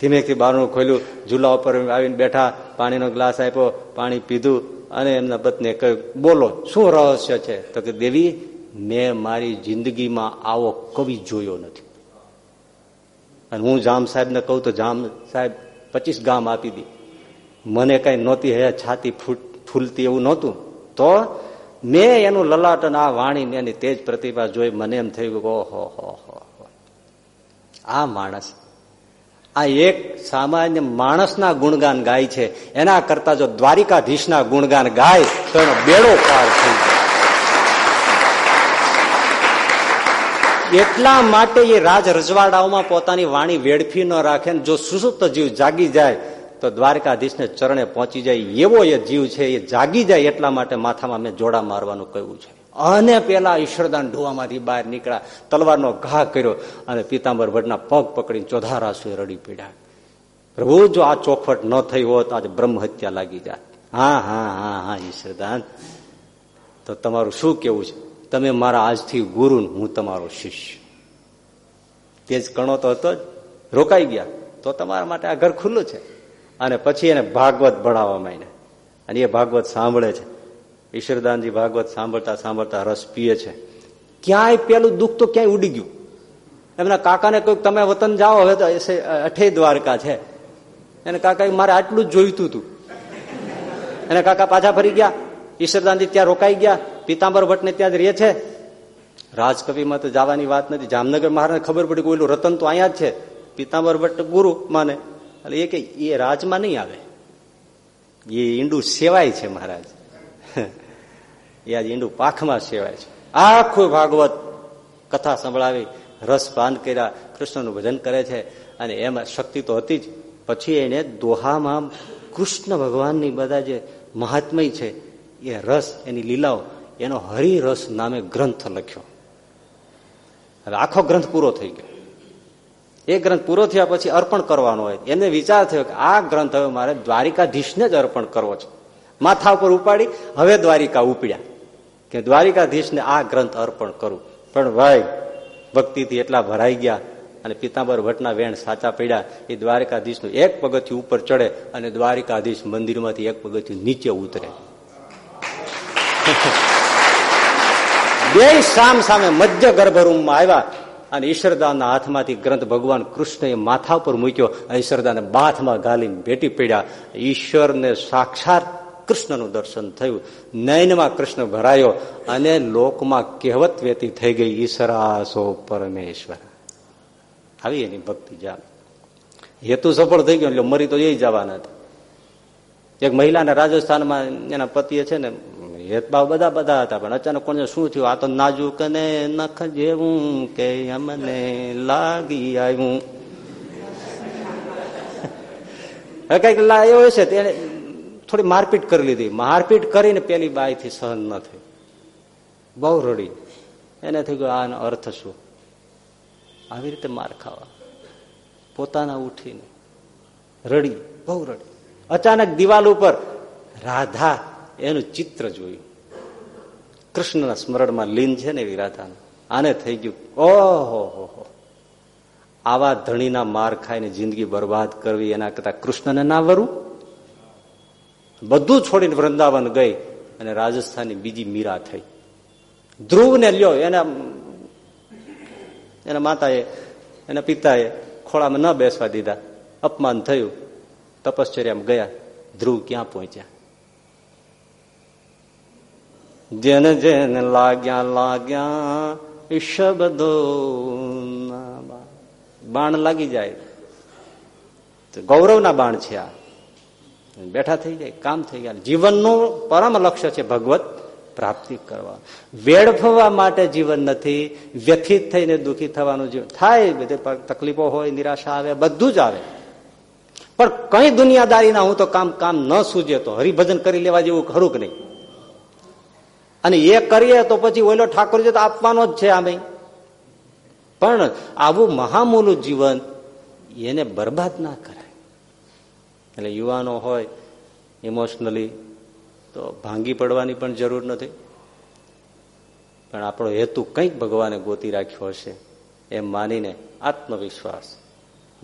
ધીમેથી બારણું ખોલ્યું, ઝૂલા ઉપર આવીને બેઠા, પાણીનો ગ્લાસ આપ્યો, પાણી પીધું અને એમના પત્ને કહ્યું, બોલો, શું રહસ્ય છે? તો કે, દેવી, મેં મારી જિંદગીમાં આવો કવિ જોયો નથી. અને હું જામ સાહેબને કહું તો જામ સાહેબ પચીસ ગામ આપી દી. મને કઈ નહોતી, હે, છાતી ફૂલતી એવું નહોતું. તો મેં એનું લલાટન આ વાણીને એની તેજ પ્રતિભા જોઈ મને એમ થયું ઓહો, હો હો આ માણસ, આ એક સામાન્ય માણસના ગુણગાન ગાય છે. એના કરતા જો દ્વારિકાધીશના ગુણગાન ગાય, તો એનો બેડો પાર થઈ જાય એટલા માટે એ રાજ રજવાડાઓમાં પોતાની વાણી વેડફી ન રાખે જો સુસુપ્ત જીવ જાગી જાય તો દ્વારકાધીશને ચરણે પહોંચી જાય, એવો એ જીવ છે, એ જાગી જાય એટલા માટે માથામાં મેં જોડા મારવાનું કહ્યું છે. અને પેલા ઈશ્વરદાન ઢોવામાંથી બહાર નીકળ્યા, તલવારનો ઘા કર્યો અને પિતાંબર ભટ્ટના પગ પકડીને ચોધારાસુએ રડી પીડ્યા. પ્રભુ, જો આ ચોખવટ ન થઈ હોત, આજે બ્રહ્મ હત્યા લાગી જાય હા હા હા હા, ઈશ્વરદાન. તો તમારું શું કેવું છે? તમે મારા આજથી ગુરુ હું તમારો શિષ્ય. તેજ કણો તો હતો જ. રોકાઈ ગયા. તો તમારા માટે આ ઘર ખુલ્લું છે. અને પછી એને ભાગવત ભણાવવા માંડ્યા. અને એ ભાગવત સાંભળે છે. ઈશ્વરદાનજી ભાગવત સાંભળતા સાંભળતા રસ પીએ છે. ક્યાંય પેલું દુઃખ તો ક્યાંય ઉડી ગયું. એમના કાકાને કહ્યું તમે વતન જાઓ, હવે તો અઠે દ્વારકા છે. એને કાકા મારે આટલું જ જોઈતું હતું એને કાકા પાછા ફરી ગયા. ઈશ્વરદાનજી ત્યાં રોકાઈ ગયા. પિતાંબર ભટ્ટને ત્યાં જ રહે છે. રાજકવિમાં તો જવાની વાત નથી. જામનગર મહારાજને ખબર પડી કે ઓલું રતન તો અહીંયા જ છે. પિતાંબર ભટ્ટ ગુરુ માને. એટલે એ કે એ રાજમાં નહીં આવે. એ ઈંડું સેવાય છે મહારાજ. એ આજે ઈંડું પાખમાં સેવાય છે. આખું ભાગવત કથા સંભળાવી રસ પાન કર્યા, કૃષ્ણનું ભજન કરે છે અને એમાં શક્તિ તો હતી જ. પછી એને દોહામાં કૃષ્ણ ભગવાનની બધા જે મહાત્મય છે, એ રસ, એની લીલાઓ, એનો હરિરસ નામે ગ્રંથ લખ્યો. હવે આખો ગ્રંથ પૂરો થઈ ગયો. એ ગ્રંથ પૂરો થયા પછી અર્પણ કરવાનો હોય. એને વિચાર થયો કે આ ગ્રંથ હવે મારે દ્વારિકાધીશને જ અર્પણ કરવો છે. માથા ઉપર ઉપાડી, હવે દ્વારિકા ઉપડ્યા. કે દ્વારિકાધીશને આ ગ્રંથ અર્પણ કરું. પણ ભાઈ, ભક્તિથી એટલા ભરાઈ ગયા અને પિતાંબર ભટ્ટના વેણ સાચા પડ્યા. એ દ્વારિકાધીશનું એક પગથિયું ઉપર ચડે અને દ્વારિકાધીશ મંદિરમાંથી એક પગથિયું નીચે ઉતરે. બે સામ સામે મધ્ય ગર્ભરૂમમાં આવ્યા. અને ઈશ્વરદાના હાથમાંથી ગ્રંથ ભગવાન કૃષ્ણએ માથા ઉપર મૂક્યો. ઈશ્વરદાને બાથમાં ગાલીને ભેટી પડ્યા. ઈશ્વરને સાક્ષાત કૃષ્ણનું દર્શન થયું. નયનમાં કૃષ્ણ ભરાયો અને લોકમાં કહેવત વેતી થઈ ગઈ ઈશ્વરાસો પરમેશ્વર. આવી એની ભક્તિ જાણ હેતુ સફળ થઈ ગયો, એટલે મરી તો એ જવાના હતા. એક મહિલાને રાજસ્થાનમાં એના પતિએ છે ને હેતભાવ બધા બધા હતા, પણ અચાનક કોને શું થયું? આ તો નાજુક ને નખ જેવું કે અમને લાગી આવ્યું. કંઈક લાયો હશે તેને થોડી મારપીટ કરી લીધી. મારપીટ કરીને પેલી બાઈથી સહન ન થઈ. બહુ રડી. એને થઈ ગયું આનો અર્થ શું? આવી રીતે માર ખાવા. પોતાના ઉઠીને રડી, બહુ રડી. અચાનક દિવાલ ઉપર રાધા એનું ચિત્ર જોયું. કૃષ્ણના સ્મરણમાં લીન છે ને એવી રાધાનું આને થઈ ગયું, ઓહો, હો હો. આવા ધણીના માર ખાઈને જિંદગી બરબાદ કરવી, એના કરતા કૃષ્ણને ના વરું? બધું છોડીને વૃંદાવન ગઈ અને રાજસ્થાનની બીજી મીરા થઈ. ધ્રુવને લ્યો, એના એના માતાએ, એના પિતાએ ખોળામાં ન બેસવા દીધા. અપમાન થયું. તપશ્ચર્યામાં ગયા. ધ્રુવ ક્યાં પહોંચ્યા? જેને જેને લાગ્યા લાગ્યા શબ્દો બાણ લાગી જાય. ગૌરવના બાણ છે આ. બેઠા થઈ જાય, કામ થઈ ગયા જીવનનું પરમ લક્ષ્ય છે ભગવત પ્રાપ્તિ કરવા. વેડફવા માટે જીવન નથી, વ્યથિત થઈને દુઃખી થવાનું જીવન. થાય, બધે તકલીફો હોય, નિરાશા આવે, બધું જ આવે. પણ કઈ દુનિયાદારીના હું તો કામ કામ ન સૂજે તો હરિભજન કરી લેવા જેવું ખરું કે નહીં. અને એ કરીએ તો પછી ઓલો ઠાકોરજી તો આપવાનો જ છે આમે પણ આવું મહામૂલું જીવન એને બરબાદ ના કરાય. એટલે યુવાનો હોય ઇમોશનલી તો ભાંગી પડવાની પણ જરૂર નથી. પણ આપણો હેતુ કંઈક ભગવાને ગોતી રાખ્યો હશે એમ માનીને આત્મવિશ્વાસ,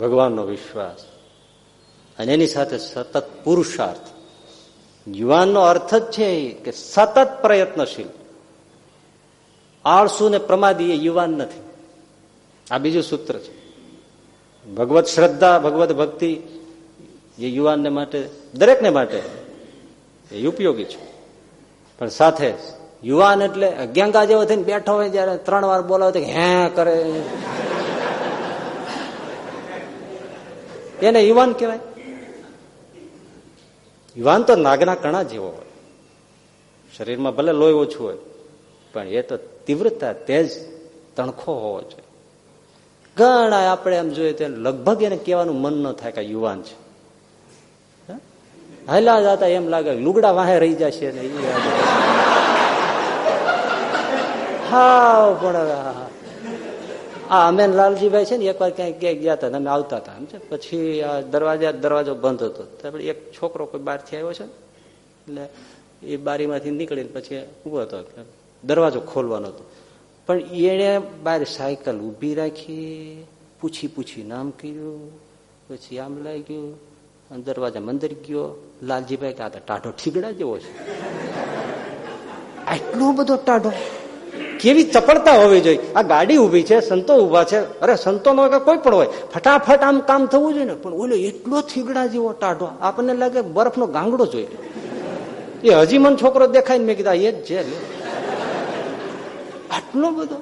ભગવાનનો વિશ્વાસ. અને એની સાથે સતત પુરુષાર્થ. યુવાનનો અર્થ જ છે કે સતત પ્રયત્નશીલ. આળસુ ને પ્રમાદી એ યુવાન નથી. આ બીજું સૂત્ર છે. ભગવત શ્રદ્ધા, ભગવત ભક્તિ એ યુવાનને માટે, દરેકને માટે એ ઉપયોગી છે. પણ સાથે યુવાન એટલે ગેંગા જેવો થઈને બેઠો હોય જયારે ત્રણ વાર બોલાવે હે કરે. એને યુવાન કહેવાય. યુવાન તો નાગના કણા જેવો હોય. શરીરમાં ભલે લોહી ઓછું હોય, પણ એ તો તીવ્રતા તેજ તણખો હોવો જોઈએ. ઘણા આપણે એમ જોઈએ તો લગભગ એને કહેવાનું મન ન થાય કે યુવાન છે. હાલા જતા એમ લાગે લુગડા વાહે રહી જશે ને હા પણ આ અમે લાલજીભાઈ છે ને એકવાર ક્યાંક ક્યાંક ગયા હતા અમે આવતા હતા સમજે પછી આ દરવાજા, દરવાજો બંધ હતો. આપણે એક છોકરો કોઈ બહારથી આવ્યો છે એટલે એ બારીમાંથી નીકળીને પછી ઊભો હતો. દરવાજો ખોલવાનો હતો. પણ એણે બહાર સાયકલ ઊભી રાખી, પૂછી પૂછી નામ કર્યું, પછી આમ લાગ્યું દરવાજા મંદિર ગયો. લાલજીભાઈ કે આ તો ટાઢો ઠીકડા જેવો છે. આટલો બધો ટાઢો. કેવી ચપળતા હોવી જોઈએ? આ ગાડી ઊભી છે, સંતો ઊભા છે. અરે સંતો નો કોઈ પણ હોય. ફટાફટ આમ કામ થવું જોઈએ ને? પણ ઓલો એટલો થીગડા જેવો ટાઢો. આપણને લાગે બરફનો ગાંગડો જોઈએ. એ હજી મને છોકરો દેખાય ને મેં કીધા એ જ છે. આટલો બધો?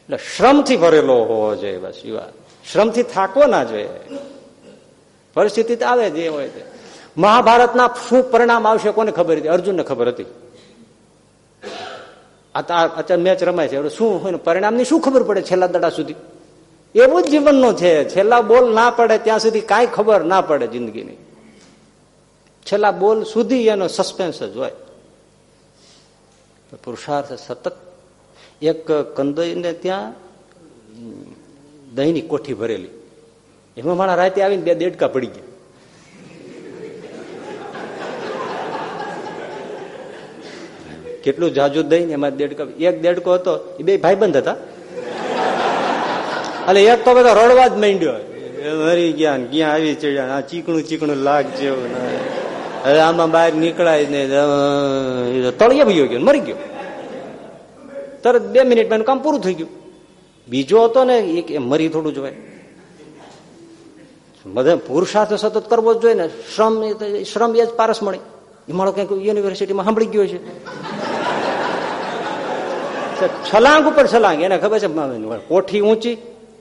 એટલે શ્રમથી ભરેલો હોવો જોઈએ બસ યુવા શ્રમથી થાકવો ના જોઈએ. પરિસ્થિતિ આવે જે હોય તે. મહાભારતના શું પરિણામ આવશે કોને ખબર હતી? અર્જુનને ખબર હતી. અત્યારે મેચ રમાય છે. શું હોય પરિણામની શું ખબર પડે છેલ્લા દડા સુધી? એવું જ જીવનનો છે. છેલ્લા બોલ ના પડે ત્યાં સુધી કાંઈ ખબર ના પડે જિંદગીની. છેલ્લા બોલ સુધી એનો સસ્પેન્સ જ હોય. પુરુષાર્થ સતત. એક કંદોઈને ત્યાં દહીંની કોઠી ભરેલી. એમાં મારા રાતે આવીને બે દેડકા પડી ગયા. કેટલું જાજુ દહીં ને એમાં દેડકો એક દેડકો હતો, એ બે ભાઈબંધ હતા. એટલે એક તો બધા રડવા જ માંડ્યો. મરી ગયા ક્યાં આવી ચડ્યા આ ચીકણું ચીકણું લાગ જેવું હવે આમાં બહાર નીકળાય ને તળિયે ભાઈ ગયો મરી ગયો. તરત બે મિનિટમાં એનું કામ પૂરું થઈ ગયું. બીજો હતો ને, એક મરી થોડું જોવાય બધા પુરુષાર્થ સતત કરવો જ જોઈએ ને. શ્રમ શ્રમ એ જ પારસ મળે. એ મારો કંઈક યુનિવર્સિટીમાં સાંભળી ગયો છે છલાંગ ઉપર છલાંગ, એને ખબર છે? કોઠી ઊંચી,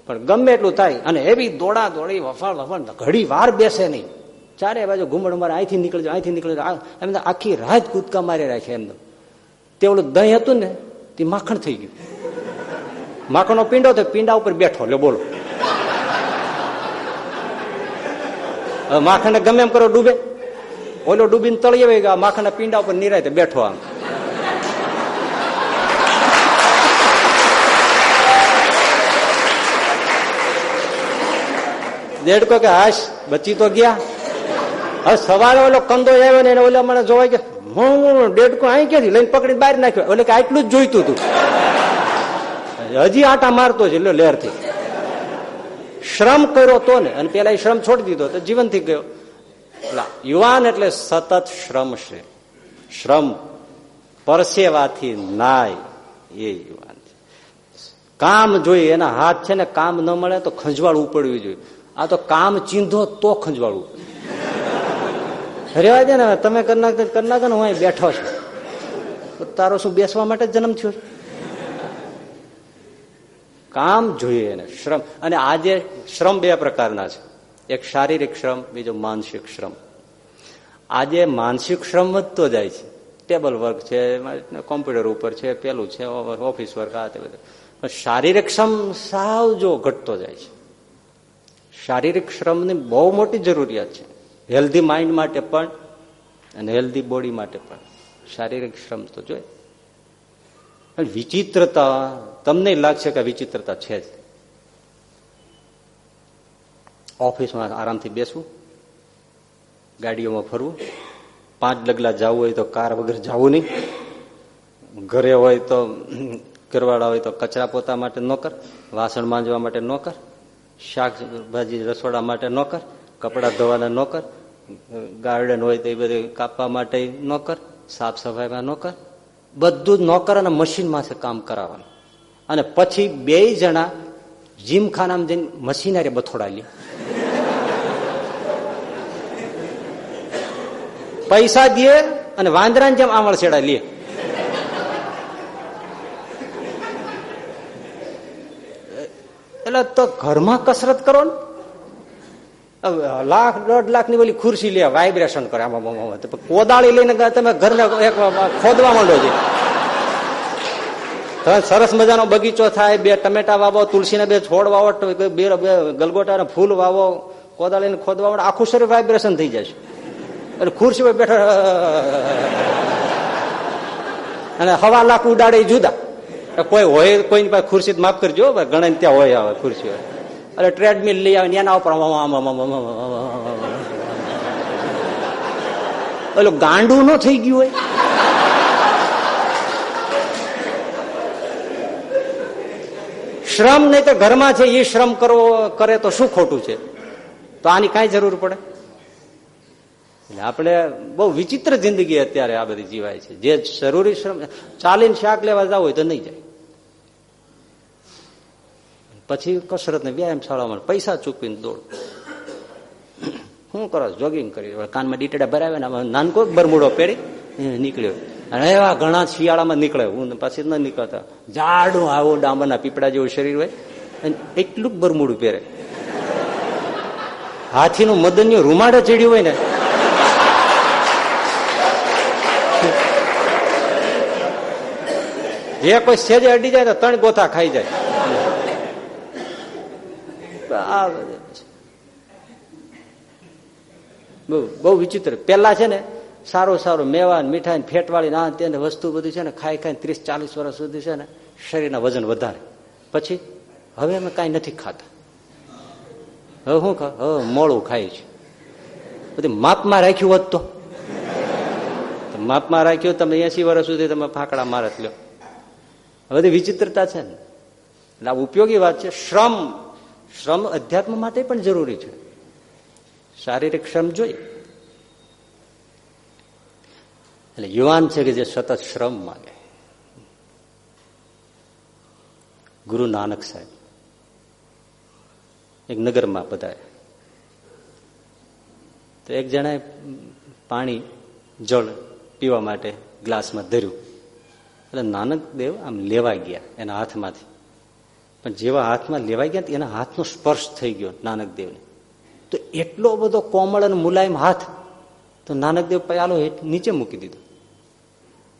પણ ગમે એટલું થાય. અને એવી દોડા દોડી વફાળ વફાળ ઘડી વાર બેસે નહીં. ચારે બાજુ ઘુમડ મારે અહીંથી નીકળી જાય અહીંથી નીકળજો. એમ આખી રાત કૂદકા મારી રાખે એમને તે. ઓલું દહીં હતું ને, તે માખણ થઈ ગયું. માખણનો પીંડો તો પીંડા ઉપર બેઠો લે બોલો. માખણને ગમે એમ કરો ડૂબે. ઓલો ડૂબીને તળીએ માખણના પીંડા ઉપર નિરાય બેઠો આમ. દેડકો કે હાશ, બચી તો ગયા. હવે સવારે ઓલો કંદો આવ્યો ને એને ઓલા મને જોવાય કે, હું દેડકો અહીં ક્યાંથી? લઈને પકડી બહાર નાખ્યો. એટલે કે આટલું જ જોઈતું હતું. હજી આટા મારતો છે લ્યો લહેરથી શ્રમ કર્યો તો ને, અને પેલા શ્રમ છોડી દીધો તો જીવનથી ગયો. યુવાન એટલે સતત શ્રમ છે શ્રમ પરસેવાથી નાય એ યુવાન કામ જોઈએ, એના હાથ છે ને કામ ન મળે તો ખંજવાળ ઉપડવી જોઈએ. આ તો કામ ચીંધો તો ખંજવાળું. રેવા દે ને, તમે કરી નાખો કરી નાખો ને હું અહીં બેઠો છું. તારો શું બેસવા માટે જન્મ થયો કામ જોઈએ એને, શ્રમ. અને આજે શ્રમ બે પ્રકારના છે. એક શારીરિક શ્રમ, બીજો માનસિક શ્રમ. આજે માનસિક શ્રમ વધતો જાય છે. ટેબલ વર્ક છે, કોમ્પ્યુટર ઉપર છે, પેલું છે, ઓફિસ વર્ક, આ તે બધું. શારીરિક શ્રમ સાવ જો ઘટતો જાય છે. શારીરિક શ્રમની બહુ મોટી જરૂરિયાત છે. હેલ્ધી માઇન્ડ માટે પણ અને હેલ્ધી બોડી માટે પણ. શારીરિક શ્રમ તો જોઈએ વિચિત્રતા, તમને લાગશે કે વિચિત્રતા છે જ. ઓફિસમાં આરામથી બેસવું, ગાડીઓમાં ફરવું, પાંચ ડગલા જવું હોય તો કાર વગર જવું નહીં. ઘરે હોય તો ઘરવાળા હોય તો કચરા પોતા માટે નોકર વાસણ માંજવા માટે નોકર શાકભાજી રસોડા માટે નોકર કપડા ધોવાના નોકર ગાર્ડન હોય તો એ બધું કાપવા માટે નોકર સાફ સફાઈમાં નોકર બધું જ નોકર અને મશીનમાંથી કામ કરાવવાનું. અને પછી બે જણા જીમખાનામાં જઈને મશીનરી બથોડા લે. પૈસા દે અને વાંદરાની જેમ આમળ છેડા લે. એટલે તો ઘરમાં કસરત કરો ને. લાખ, દોઢ લાખની ઓલી ખુરશી લે વાઇબ્રેશન કરે. આમાં કોદાળી લઈને તમે ઘરને ખોદવા માંડો છે. સરસ મજાનો બગીચો થાય, બે ટમેટા વાવો, તુલસીના બે છોડ વાવો બે ગલગોટા ફૂલ વાવો, કોદાળીને ખોદવા માંડો. આખું શરીર વાઇબ્રેશન થઈ જશે એટલે ખુરશી પર બેઠા અને હવા લાખ ઉડાડે જુદા. કોઈ હોય કોઈની પાસે ખુરશી માફ કરજો ગણાય ત્યાં હોય આવે ખુરશી હોય એટલે ટ્રેડમિલ લઈ આવે એના ઉપર એટલે ગાંડું ન થઈ ગયું હોય શ્રમ નહીં તો ઘરમાં છે એ શ્રમ કરવો કરે તો શું ખોટું છે તો આની કઈ જરૂર પડે એટલે આપણે બહુ વિચિત્ર જિંદગી અત્યારે આ બધી જીવાય છે. જે જરૂરી શ્રમ ચાલીને શાક લેવા જાવ હોય તો નહીં જાય. પછી કસરત ને વ્યાયામ શાળામાં પૈસા ચૂકવીને દોડ. શું કરો જોગિંગ કરી. કાનમાં ડીટેડા ભરાવે ને નાનકો બરમુડો પહેરી નીકળ્યો. અને એવા ઘણા શિયાળામાં નીકળે હું પાછી ન નીકળતા. જાડું આવું ડાંબરના પીપળા જેવું શરીર હોય, અને એટલું જ બરમુડું પહેરે. હાથીનું મદન રૂમાડે ચડ્યું હોય ને જે કોઈ સેજે અડી જાય તો ત્રણ ગોથા ખાઈ જાય. બહુ વિચિત્ર. પેલા છે ને સારું સારું મેવા મીઠાઈ ફેટવાળી ના તેને વસ્તુ બધું છે ને ખાઈ ખાઈ ત્રીસ, ચાલીસ વર્ષ સુધી છે ને શરીરના વજન વધારે. પછી હવે અમે કાંઈ નથી ખાતા. હવે શું ખા, હવે મોડું ખાય છે. બધી માપમાં રાખ્યું હોત તો. માપમાં રાખ્યું તમે એસી વર્ષ સુધી તમે ફાકડા મારત લ્યો. બધી વિચિત્રતા છે ને. એટલે આ ઉપયોગી વાત છે. શ્રમ. શ્રમ અધ્યાત્મ માટે પણ જરૂરી છે. શારીરિક શ્રમ જોઈએ. એટલે યુવાન છે કે જે સતત શ્રમ માંગે. ગુરુ નાનક સાહેબ. એક નગરમાં બધા તો એક જણાએ પાણી, જળ પીવા માટે ગ્લાસમાં ધર્યું. એટલે નાનક દેવ આમ લેવા ગયા એના હાથમાંથી. પણ જેવા હાથમાં લેવાઈ ગયા એના હાથનો સ્પર્શ થઈ ગયો નાનક દેવને. તો એટલો બધો કોમળ અને મુલાયમ હાથ તો નાનક દેવ પાલો નીચે મૂકી દીધો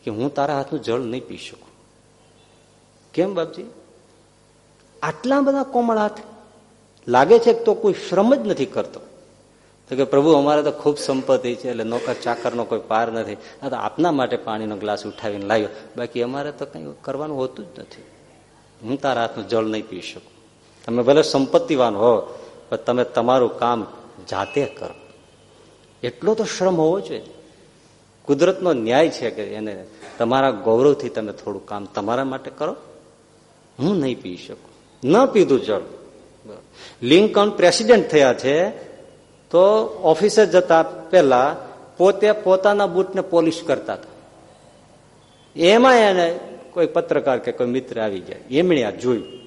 કે હું તારા હાથનું જળ નહીં પી શકું. કેમ બાપજી? આટલા બધા કોમળ હાથ. લાગે છે તો કોઈ શ્રમ જ નથી કરતો. તો કે પ્રભુ, અમારે તો ખૂબ સંપત્તિ છે, એટલે નોકર ચાકરનો કોઈ પાર નથી. આ તો આપના માટે પાણીનો ગ્લાસ ઉઠાવીને લાવ્યો. બાકી અમારે તો કંઈ કરવાનું હોતું જ નથી. હું તારા હાથનું જળ નહીં પી શકું. તમે ભલે સંપત્તિવાન હો, પણ તમે તમારું કામ જાતે કરો. એટલો તો શ્રમ હોવો જોઈએ. કુદરતનો ન્યાય છે કે એને તમારા ગૌરવથી તમે થોડું કામ તમારા માટે કરો. હું નહીં પી શકું. ન પીધું જળ. લિંકન પ્રેસિડેન્ટ થયા છે તો ઓફિસે જતા પહેલા પોતે પોતાના બૂટને પોલિશ કરતા હતા. એમાં એને કોઈ પત્રકાર કે કોઈ મિત્ર આવી ગયા. એમણે આ જોયું.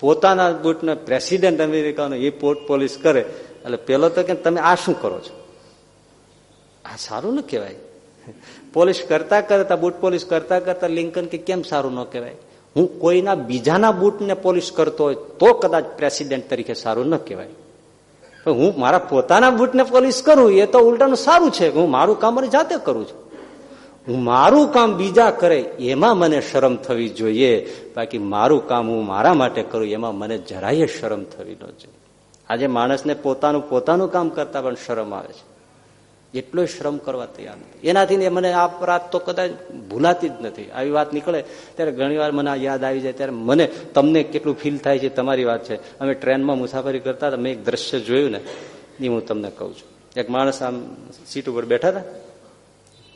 પોતાના બૂટને પ્રેસિડેન્ટ અમેરિકાનો એ પોટ પોલિશ કરે. એટલે પેલો તો કે તમે આ શું કરો છો? આ સારું ન કહેવાય. પોલિશ કરતા કરતા, બૂટ પોલિશ કરતા કરતા લિંકન કે કેમ સારું ન કહેવાય? હું કોઈના બીજાના બૂટને પોલિશ કરતો હોય તો કદાચ પ્રેસિડેન્ટ તરીકે સારું ન કહેવાય. હું મારા પોતાના બૂટને પોલિશ કરું, એ તો ઉલટાનું સારું છે. હું મારું કામ મને જાતે કરું છું. હું મારું કામ બીજા કરે, એમાં મને શરમ થવી જોઈએ. બાકી મારું કામ હું મારા માટે કરું, એમાં મને જરાય શરમ થવી ન જોઈએ. આજે માણસને પોતાનું પોતાનું કામ કરતા પણ શરમ આવે છે. એટલો શ્રમ કરવા તૈયાર નથી. એનાથી મને આ રાત તો કદાચ ભૂલાતી જ નથી. આવી વાત નીકળે ત્યારે ઘણી વાર મને યાદ આવી જાય ત્યારે મને તમને કેટલું ફીલ થાય છે તમારી વાત છે. અમે ટ્રેનમાં મુસાફરી કરતા હતા, મેં એક દ્રશ્ય જોયું ને, એ હું તમને કહું છું. એક માણસ આમ સીટ ઉપર બેઠા હતા.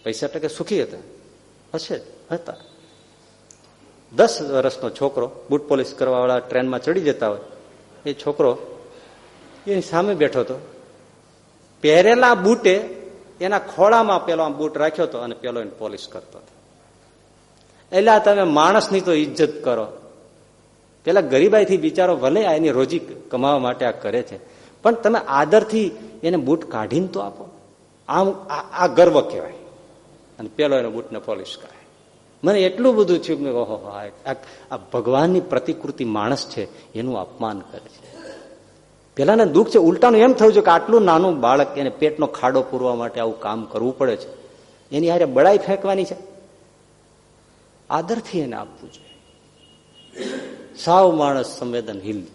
પૈસા ટકે સુખી હતા. હશે, હતા. દસ વર્ષનો છોકરો, બુટ પોલિશ કરવાવાળા ટ્રેનમાં ચડી જતા હોય. એ છોકરો એની સામે બેઠો હતો. પહેરેલા બૂટે એના ખોળામાં પેલો આમ બૂટ રાખ્યો હતો અને પેલો એને પોલિશ કરતો હતો. એટલે તમે માણસની તો ઇજ્જત કરો. પેલા ગરીબાઈથી બિચારો ભલે એની રોજી કમાવા માટે આ કરે છે, પણ તમે આદરથી એને બૂટ કાઢીને તો આપો. આમ આ ગર્વ કહેવાય. અને પેલો એનો બૂટને પોલિશ કરે. મને એટલું બધું થયું કે ઓહો આ ભગવાનની પ્રતિકૃતિ માણસ છે, એનું અપમાન કરે છે. પેલાને દુઃખ છે, ઉલટાનું એમ થયું છે કે આટલું નાનું બાળક એને પેટનો ખાડો પૂરવા માટે આવું કામ કરવું પડે છે. એની હારે બળાઈ ફેંકવાની છે. આદરથી એને આપવું જોઈએ. સાવ માણસ સંવેદનહીન.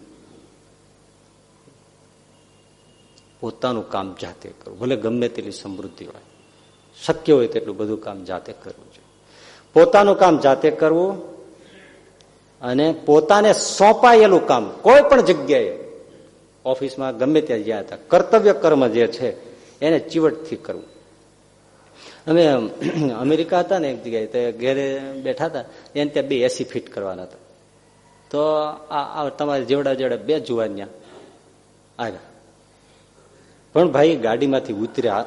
પોતાનું કામ જાતે કરવું. ભલે ગમે તેટલી સમૃદ્ધિ હોય. શક્ય હોય તેટલું બધું કામ જાતે કરવું જોઈએ. પોતાનું કામ જાતે કરવું અને પોતાને સોંપાયેલું કામ, કોઈ પણ જગ્યાએ ઓફિસમાં ગમે ત્યાં ગયા હતા. કર્તવ્ય કર્મ જે છે, એને ચીવટથી કરવું. અમે અમેરિકા હતા ને એક જગ્યાએ, તે ઘેરે બેઠા હતા, એને ત્યાં બે એસી ફિટ કરવાના હતા. તો આ તમારે જેવડા જેવડા બે જુવાન આવ્યા. પણ ભાઈ ગાડીમાંથી ઉતર્યા,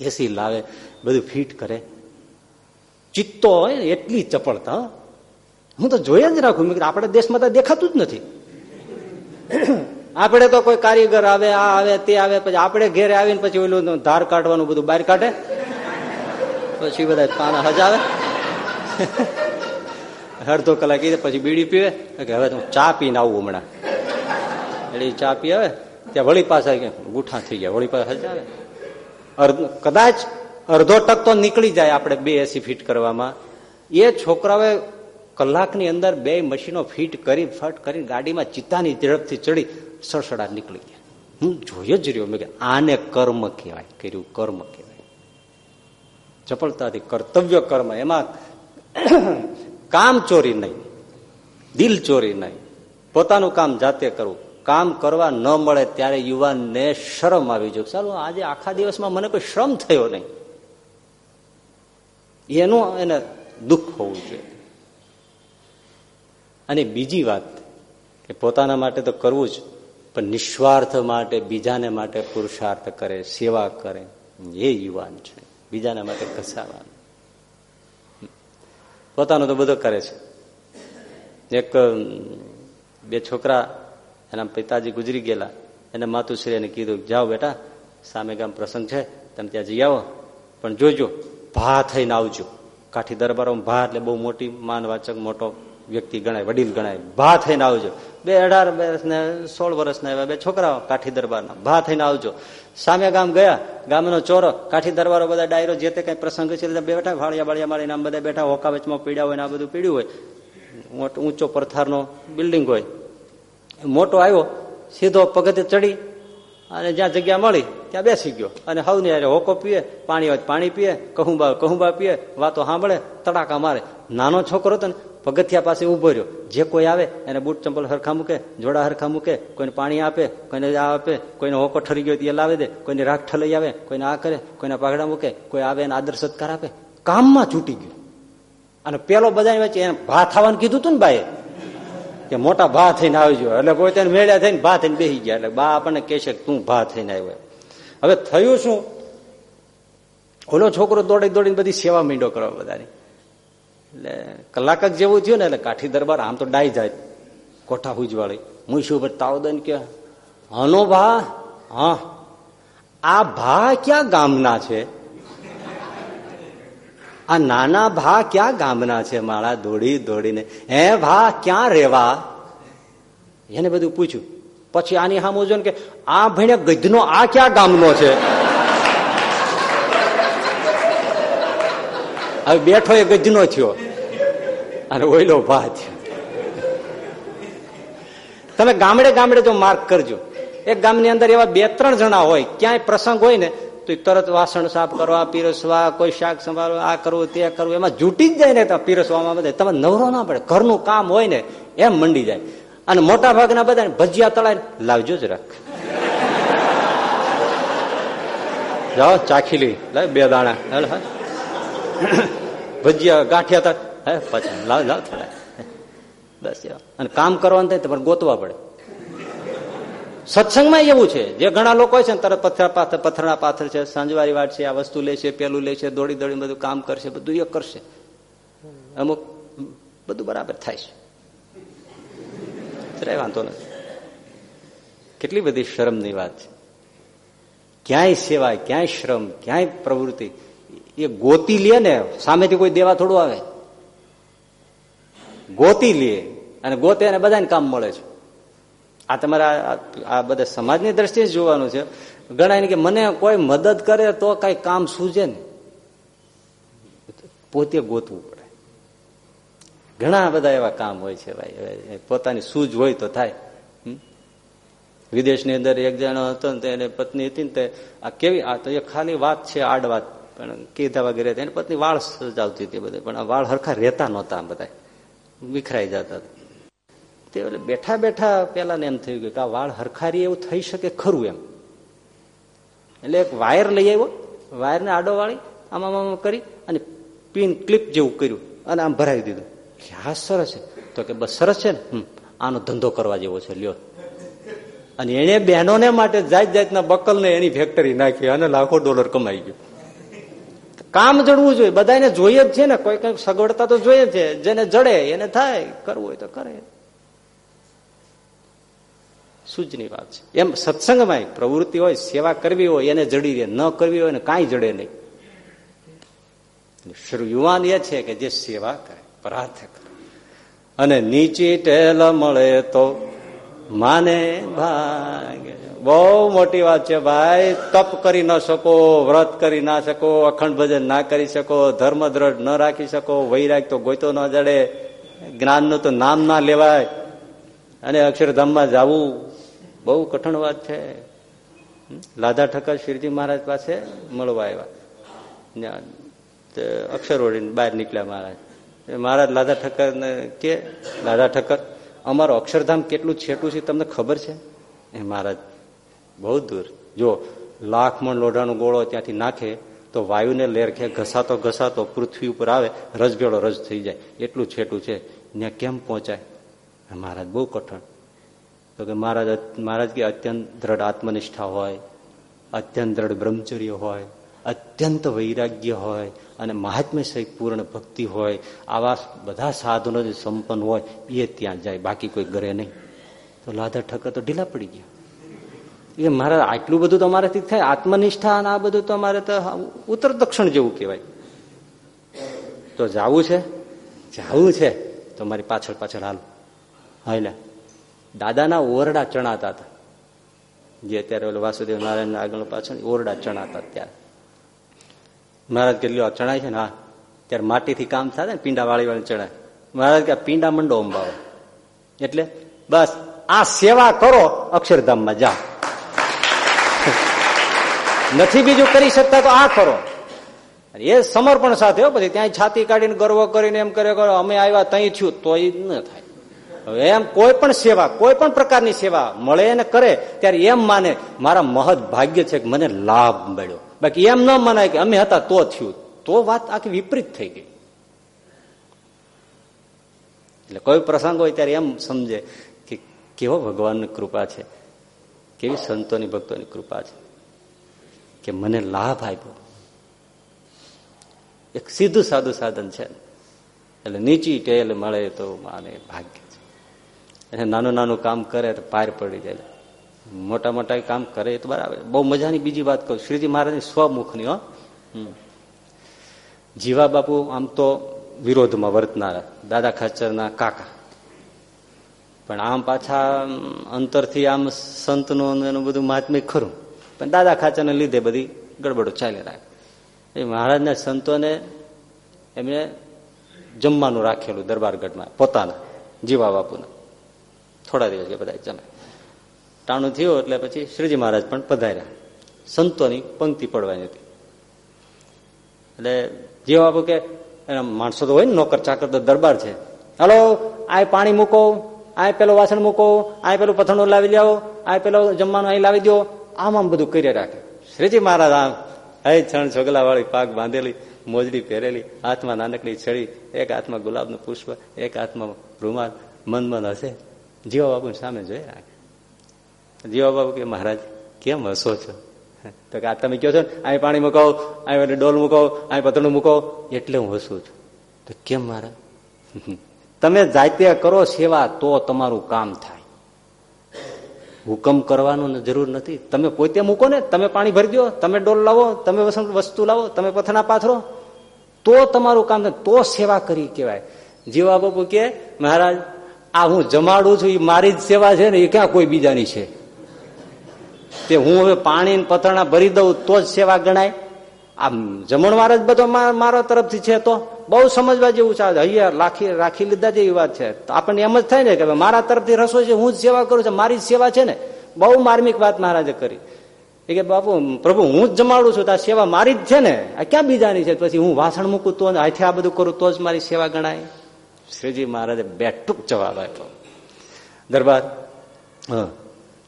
એસી લાવે, બધું ફિટ કરે. ચિત્તો હોય એટલી ચપળતા, હું. તો જોયા જ રાખું. આપણા દેશમાં તો દેખાતું જ નથી. આપણે તો કોઈ કારીગર આવે, આ આવે, તે આવે, પછી આપણે ઘેરે આવીને પછી ઓલું ધાર કાઢવાનું બધું બહાર કાઢે. પછી બધા પાના હજાવે. અડધો કલાક પછી બીડી પીવે. કે હવે હું ચા પીને આવું હમણાં. એટલે ચા પી આવે ત્યાં વળી પાછા ગુઠા થઈ ગયા, વળી પાછા હજાવે. કદાચ અડધો ટક તો નીકળી જાય આપણે બે એસી ફીટ કરવામાં. એ છોકરાઓએ કલાકની અંદર બે મશીનો ફિટ કરી, ફટ કરી ગાડીમાં ચિત્તાની ઝડપથી ચડી સડસડા નીકળી ગયા. હું જોઈ જ રહ્યો. મેં આને કર્મ કહેવાય. કર્યું, કર્મ કહેવાય. ચપળતાથી કર્તવ્ય કર્મ. એમાં કામ ચોરી નહીં. દિલ ચોરી નહીં. પોતાનું કામ જાતે કરવું. કામ કરવા ન મળે ત્યારે યુવાનને શરમ આવી જોઈએ ચાલો, આજે આખા દિવસમાં મને કોઈ શ્રમ થયો નહીં. એનું એને દુઃખ હોવું જોઈએ. અને બીજી વાત કે પોતાના માટે તો કરવું જ, પણ નિસ્વાર્થ માટે, બીજાને માટે પુરુષાર્થ કરે, સેવા કરે. એ યુવાન છે. બીજાના માટે ઘસાવાનું. પોતાનો તો બધો કરે છે. એક બે છોકરા, એના પિતાજી ગુજરી ગયેલા. એને માતુશ્રીને કીધું, જાઓ બેટા, સામે ગામ પ્રસંગ છે, તમે ત્યાં જઈ આવો. પણ જોજો, ભા થઈને આવજો. કાઠી દરબારોમાં ભા એટલે બહુ મોટી માનવાચક મોટો વ્યક્તિ ગણાય, વડીલ ગણાય, ભા થઈને આવજો. બે અઢાર વર્ષ સોળ વર્ષના એવા બે છોકરાઓ કાઠી દરબારના, ભા થઈને આવજો. સામે ગામ ગયા, ગામનો ચોરો, કાઠી દરબારો બધા ડાયરો જે તે કઈ પ્રસંગ છે બેઠા ભાળિયા બાળિયા મારીને આમ બધા બેઠા હોકા વચમાં પીડ્યા હોય ને આ બધું પીડ્યું હોય. ઊંચો પરથારનો બિલ્ડિંગ હોય. મોટો આવ્યો, સીધો પગથે ચડી અને જ્યાં જગ્યા મળી, ત્યાં બેસી ગયો. અને હવ ને હોકો પીએ, પાણી હોય પાણી પીએ કહુંબા કહુંબા પીએ, વાતો સાંભળે, તડાકા મારે. નાનો છોકરો હતો ને પગથિયા પાસે ઊભો રહ્યો. જે કોઈ આવે, એને બૂટ ચંપલ હરખા મૂકે, જોડા હરખા મૂકે, કોઈને પાણી આપે, કોઈને આ આપે, કોઈને હોકો ઠરી ગયો એ લાવે દે, કોઈને રાખ ઠલઈ આવે, કોઈને આ કરે, કોઈને પાઘડા મૂકે, કોઈ આવે એને આદર સત્કાર આપે. કામમાં છૂટી ગયો. અને પેલો બધાની વચ્ચે એને ભા થવાનું કીધું હતું ને ભાઈ કે મોટા ભા થઈને આવજો. એટલે કોઈ તેને મેળ્યા થઈને ભા થઈને બેસી ગયા. એટલે બા આપણને કહે છે તું ભા થઈને આવ્યો. હવે થયું શું? ઓલો છોકરો દોડી દોડીને બધી સેવા મીંડો કરવા બધાની. એટલે કલાક જ જેવું થયું ને, એટલે કાઠી દરબાર, આમ તો ડાઈ જાય. કોઠા હુજવાળી મુઈશું ઉપર તાવ દઈને કે, હનો ભા, હા. આ ભા ક્યાં ગામના છે? આ નાના ભા ક્યાં ગામના છે મારા દોડી દોડીને હે ભા, ક્યાં રેવા? એને બધું પૂછ્યું. પછી આની સામું જો કે, આ ભણે ગધનો આ ક્યાં ગામનો છે? હવે બેઠો એ ગજનો થયો. અને ઓઈલો ભા થયો તમે ગામડે ગામડે જો માર્ક કરજો. એક ગામની અંદર એવા બે ત્રણ જણા હોય, ક્યાંય પ્રસંગ હોય ને, તો તરત વાસણ સાફ કરવા, પીરસવા, કોઈ શાક સંભાળવા, આ કરવું, તે કરવું, એમાં જૂટી જ જાય ને પીરસવામાં બધા તમે નવરો ના પડે. ઘરનું કામ હોય ને, એમ મંડી જાય. અને મોટા ભાગના બધા ભજીયા તળાય લાવજો જ રાખ. જાઓ, ચાખી લી. બે દાણા. ભજીયા ગાંઠિયા તળ હે, પછી લાવ લાવ થોડા. બસ અને કામ કરવાનું થાય તમારે ગોતવા પડે. સત્સંગમાં એવું છે. જે ઘણા લોકો છે ને, તરત પથરા પાથર પથરા પાથર છે સાંજવારી વાટ છે, આ વસ્તુ લે છે, પેલું લે છે, દોડી દોડી બધું કામ કરશે, બધું એ કરશે. અમુક બધું બરાબર થાય છે. વાંધો નથી. કેટલી બધી શરમની વાત છે. ક્યાંય સેવા, ક્યાંય શ્રમ, ક્યાંય પ્રવૃત્તિ. એ ગોતી લે ને, સામેથી કોઈ દેવા થોડું આવે. ગોતી લે અને ગોતે અને બધાને કામ મળે છે. આ તમારા આ બધા સમાજની દ્રષ્ટિએ જોવાનું છે. ગણાય કે મને કોઈ મદદ કરે તો કઈ કામ સૂજે ને. પોતે ગોતવું પડે. ઘણા બધા એવા કામ હોય છે ભાઈ. પોતાની સૂઝ હોય તો થાય. વિદેશની અંદર એક જણો હતો ને એને પત્ની હતી ને તે આ કેવી આ તો એ ખાલી વાત છે, આડ વાત. પણ કીધા વગેરે એની પત્ની વાળ સજાવતી હતી બધે પણ આ વાળ હરખા રહેતા નહોતા બધા વિખરાઈ જતા તે એટલે બેઠા બેઠા પેલા ને એમ થયું કે આ વાળ હરખારી એવું થઈ શકે ખરું એમ. એટલે એક વાયર લઈ આવ્યો. વાયરને આડો વાળી, આમ કરી અને પિન ક્લિપ જેવું કર્યું અને આમ ભરાવી દીધું. હા સરસ છે. તો કે બસ સરસ છે ને? આનો ધંધો કરવા જેવો છે, લ્યો. અને એને બહેનોને માટે જાત જાતના બકલ ને એની ફેક્ટરી નાખી અને લાખો ડોલર કમાઈ ગયું. કામ જડવું જોઈએ. બધાને જોઈએ જ છે ને. કોઈ કંઈક સગવડતા તો જોઈએ છે. જેને જડે, એને થાય. કરવું હોય તો કરે. સૂજની વાત છે. એમ સત્સંગમાં પ્રવૃત્તિ હોય, સેવા કરવી હોય, એને જડી રહે. ન કરવી હોય ને કાંઈ જડે નહીં. યુવાન એ છે કે જે સેવા કરે પ્રાર્થ કરે. અને નીચી ટેલ મળે તો માને ભાગે બહુ મોટી વાત છે ભાઈ. તપ કરી ન શકો, વ્રત કરી ના શકો, અખંડ ભજન ના કરી શકો, ધર્મ દ્રઢ ન રાખી શકો, વૈરાગ તો ગોતો ન જડે. જ્ઞાનનું તો નામ ના લેવાય. અને અક્ષરધામમાં જવું બહુ કઠણ વાત છે. લાધા ઠક્કર શિરજી મહારાજ પાસે મળવા આવ્યા. અક્ષર ઓળીને બહાર નીકળ્યા મહારાજ. મહારાજ લાધા ઠક્કરને કે લાધા ઠક્કર, અમારું અક્ષરધામ કેટલું છેટું છે, તમને ખબર છે? એ મહારાજ બહુ દૂર. જો લાખ મણ લોઢાનો ગોળો ત્યાંથી નાખે, તો વાયુને લેરખે, ઘસાતો ઘસાતો પૃથ્વી ઉપર આવે રજભેળો રજ થઈ જાય. એટલું છેટું છે. ત્યાં કેમ પહોંચાય? મહારાજ બહુ કઠણ. તો કે મહારાજ મહારાજ કે અત્યંત દ્રઢ આત્મનિષ્ઠા હોય, અત્યંત દ્રઢ બ્રહ્મચર્ય હોય, અત્યંત વૈરાગ્ય હોય, અને મહાત્મ્ય સહિત પૂર્ણ ભક્તિ હોય, આવા બધા સાધનો જે સંપન્ન હોય, એ ત્યાં જાય. બાકી કોઈ ઘરે નહીં. તો લાધા ઠક્કર તો ઢીલા પડી ગયા. એ મારા આટલું બધું તમારાથી થાય, આત્મનિષ્ઠા અને આ બધું તો અમારે તો ઉત્તર દક્ષિણ જેવું કહેવાય. તો જવું છે? જવું છે. તો મારી પાછળ પાછળ હાલ. હાલ્યા દાદાના ઓરડા ચણાતા હતા. જે અત્યારે ઓલો વાસુદેવ નારાયણ આગળ પાછળ ઓરડા ચણાતા ત્યારે. મહારાજ કે, લ્યો ચણાય છે ને? હા. ત્યારે માટીથી કામ થાય ને પીંડા વાળી વાળી ચણાય. મહારાજ કે પીંડા મંડો અંબાવો. એટલે બસ, આ સેવા કરો, અક્ષરધામમાં જા. નથી બીજું કરી શકતા તો આ કરો. એ સમર્પણ સાથે પછી ત્યાં છાતી કાઢીને ગર્વ કરીને એમ કરે અમે આવ્યા ત્યાં થયું તો એ ન થાય. હવે એમ કોઈ પણ સેવા, કોઈ પણ પ્રકારની સેવા મળે અને કરે, ત્યારે એમ માને, મારા મહદ ભાગ્ય છે કે મને લાભ મળ્યો. બાકી એમ ન મનાય કે અમે હતા તો થયું. તો વાત આખી વિપરીત થઈ ગઈ. એટલે કોઈ પ્રસંગ હોય ત્યારે એમ સમજે કે કેવો ભગવાનની કૃપા છે. કેવી સંતોની ભક્તોની કૃપા છે. કે મને લાભ આપ્યો. એક સીધું સાદું સાધન છે. એટલે નીચી ટેલ મળે તો માને ભાગ્ય છે. એટલે નાનું નાનું કામ કરે તો પાર પડી જાય. મોટા મોટા કામ કરે તો બરાબર. બહુ મજાની બીજી વાત કહું. શ્રીજી મહારાજની સ્વમુખની, હો. જીવા બાપુ આમ તો વિરોધમાં વર્તનારા, દાદા ખાચરના કાકા. પણ આમ પાછા અંતરથી આમ સંતનું એનું બધું મહાત્મિક ખરું. પણ દાદા ખાચાને લીધે બધી ગડબડો ચાલી રાખે. એ મહારાજના સંતોને એમણે જમવાનું રાખેલું દરબારગઢમાં, પોતાના, જીવા બાપુના. થોડા દિવસ બધા જમે. ટાણું થયું એટલે પછી શ્રીજી મહારાજ પણ પધાર્યા. સંતોની પંક્તિ પડવાની હતી. એટલે જીવા બાપુ કે, એના માણસો તો હોય ને નોકર ચાકર તો દરબાર છે. હાલો આ પાણી મૂકો આ પેલો વાસણ મૂકો આ પેલું પથણું લાવી લાવો આ પેલો જમવાનું અહીં લાવી દો આમ આમ બધું કરી રાખે. શ્રીજી મહારાજ આમ, હે છણ છોગલા વાળી પાક બાંધેલી, મોજડી પહેરેલી, હાથમાં નાનકડી છડી, એક હાથમાં ગુલાબનું પુષ્પ, એક હાથમાં રૂમાલ, મન મન હશે. જીવા બાબુ સામે જોઈ રાખે. જીવા બાબુ કે, મહારાજ, કેમ હસો છો? તો કે, આ તમે કહો છો? ને અહીં પાણી મૂકો, અહીં ડોલ મૂકો, અહીં પતણું મૂકો. એટલે હું હસું છું. તો કેમ મારા તમે જાતે કરો સેવા, તો તમારું કામ થાય. હુકમ કરવાનું જરૂર નથી. તમે પોતે મૂકો ને, તમે પાણી ભરી દો, તમે ડોલ લાવો, તમે વસ્તુ લાવો, તમે પથના પાથરો. તો તમારું કામ તો સેવા કરી કહેવાય. જીવા બાપુ કે, મહારાજ, આ હું જમાડું છું એ મારી જ સેવા છે ને એ ક્યાં કોઈ બીજાની છે? તે હું હવે પાણી પથરણા ભરી દઉં, તો જ સેવા ગણાય. આ જમણવાર જ બધો મારા તરફથી છે તો. બહુ સમજવા જેવું છે અહીંયા રાખી રાખી લીધા જેવી વાત છે. આપણને એમ જ થાય ને કે મારા તરફથી રસોઈ છે, હું જ સેવા કરું છું, મારી જ સેવા છે ને. બહુ માર્મિક વાત મહારાજે કરી. એ કે, બાપુ, પ્રભુ, હું જ જમાડું છું, તો આ સેવા મારી જ છે ને. આ ક્યાં બીજાની છે? પછી હું વાસણ મૂકું તો હાથે આ બધું કરું તો જ મારી સેવા ગણાય. શ્રીજી મહારાજે બેઠુક જવાબ આપ્યો. દરબાર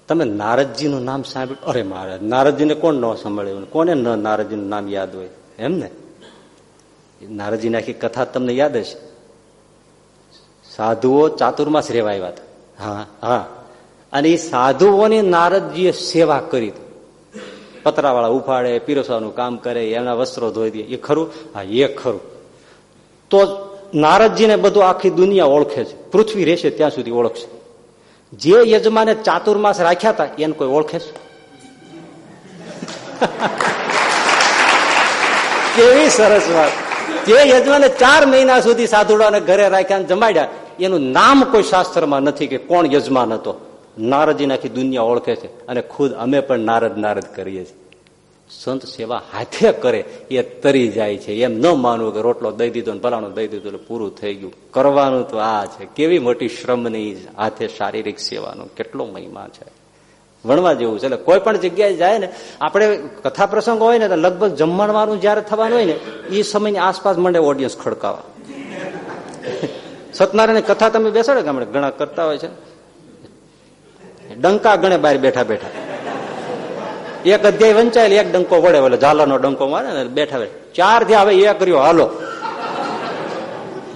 તમે નારદજીનું નામ સાંભળ્યું? અરે મહારાજ, નારદજીને કોણ ન સાંભળ્યું? કોને ન, નારદજીનું નામ યાદ હોય? એમ ને? નારદજીની આખી કથા તમને યાદ હશે. સાધુઓ ચાતુર્માસ રેવા આવ્યા હતા. હા. હા. અને એ સાધુઓની નારદજીએ સેવા કરી પતરાવાળા ઉફાડે પીરસવાનું કામ કરે એના વસ્ત્રો ધોઈ દે. એ ખરું? હા એ ખરું. તો નારદજીને બધું આખી દુનિયા ઓળખે છે. પૃથ્વી રહેશે ત્યાં સુધી ઓળખશે. જે યજમાને ચાતુર્માસ રાખ્યા હતા એને કોઈ ઓળખે છે? કેવી સરસ વાત. જે યજમાને ચાર મહિના સુધી સાધુડાને ઘરે રાખ્યા જમાડ્યા, એનું નામ કોઈ શાસ્ત્રમાં નથી કે કોણ યજમાન હતો. નારદજી નાખી દુનિયા ઓળખે છે અને ખુદ અમે પણ નારદ નારદ કરીએ છીએ. સંત સેવા હાથે કરે, એ તરી જાય છે. એમ ન માનવું કે રોટલો દઈ દીધો ને દઈ દીધું એટલે પૂરું થઈ ગયું. કરવાનું તો આ છે. કેવી મોટી શ્રમની હાથે શારીરિક સેવાનો કેટલો મહિમા છે. ભણવા જેવું છે. એટલે કોઈ પણ જગ્યાએ જાય ને, આપણે કથા પ્રસંગ હોય ને, તો લગભગ જમણવાનું જયારે થવાનું હોય ને એ સમયની આસપાસ મને ઓડિયન્સ ખડકાવા. સત્યનારાયણ કથા તમે બેસાડો ગામડે ઘણા કરતા હોય છે? ડંકા ગણે બહાર બેઠા બેઠા. એક અધ્યાય વંચાયેલ, એક ડંકો વડે ઓલો ઝાલાનો ડંકો મારે ને, બેઠા બેઠા. ચારથી આવે એ કર્યો હાલો.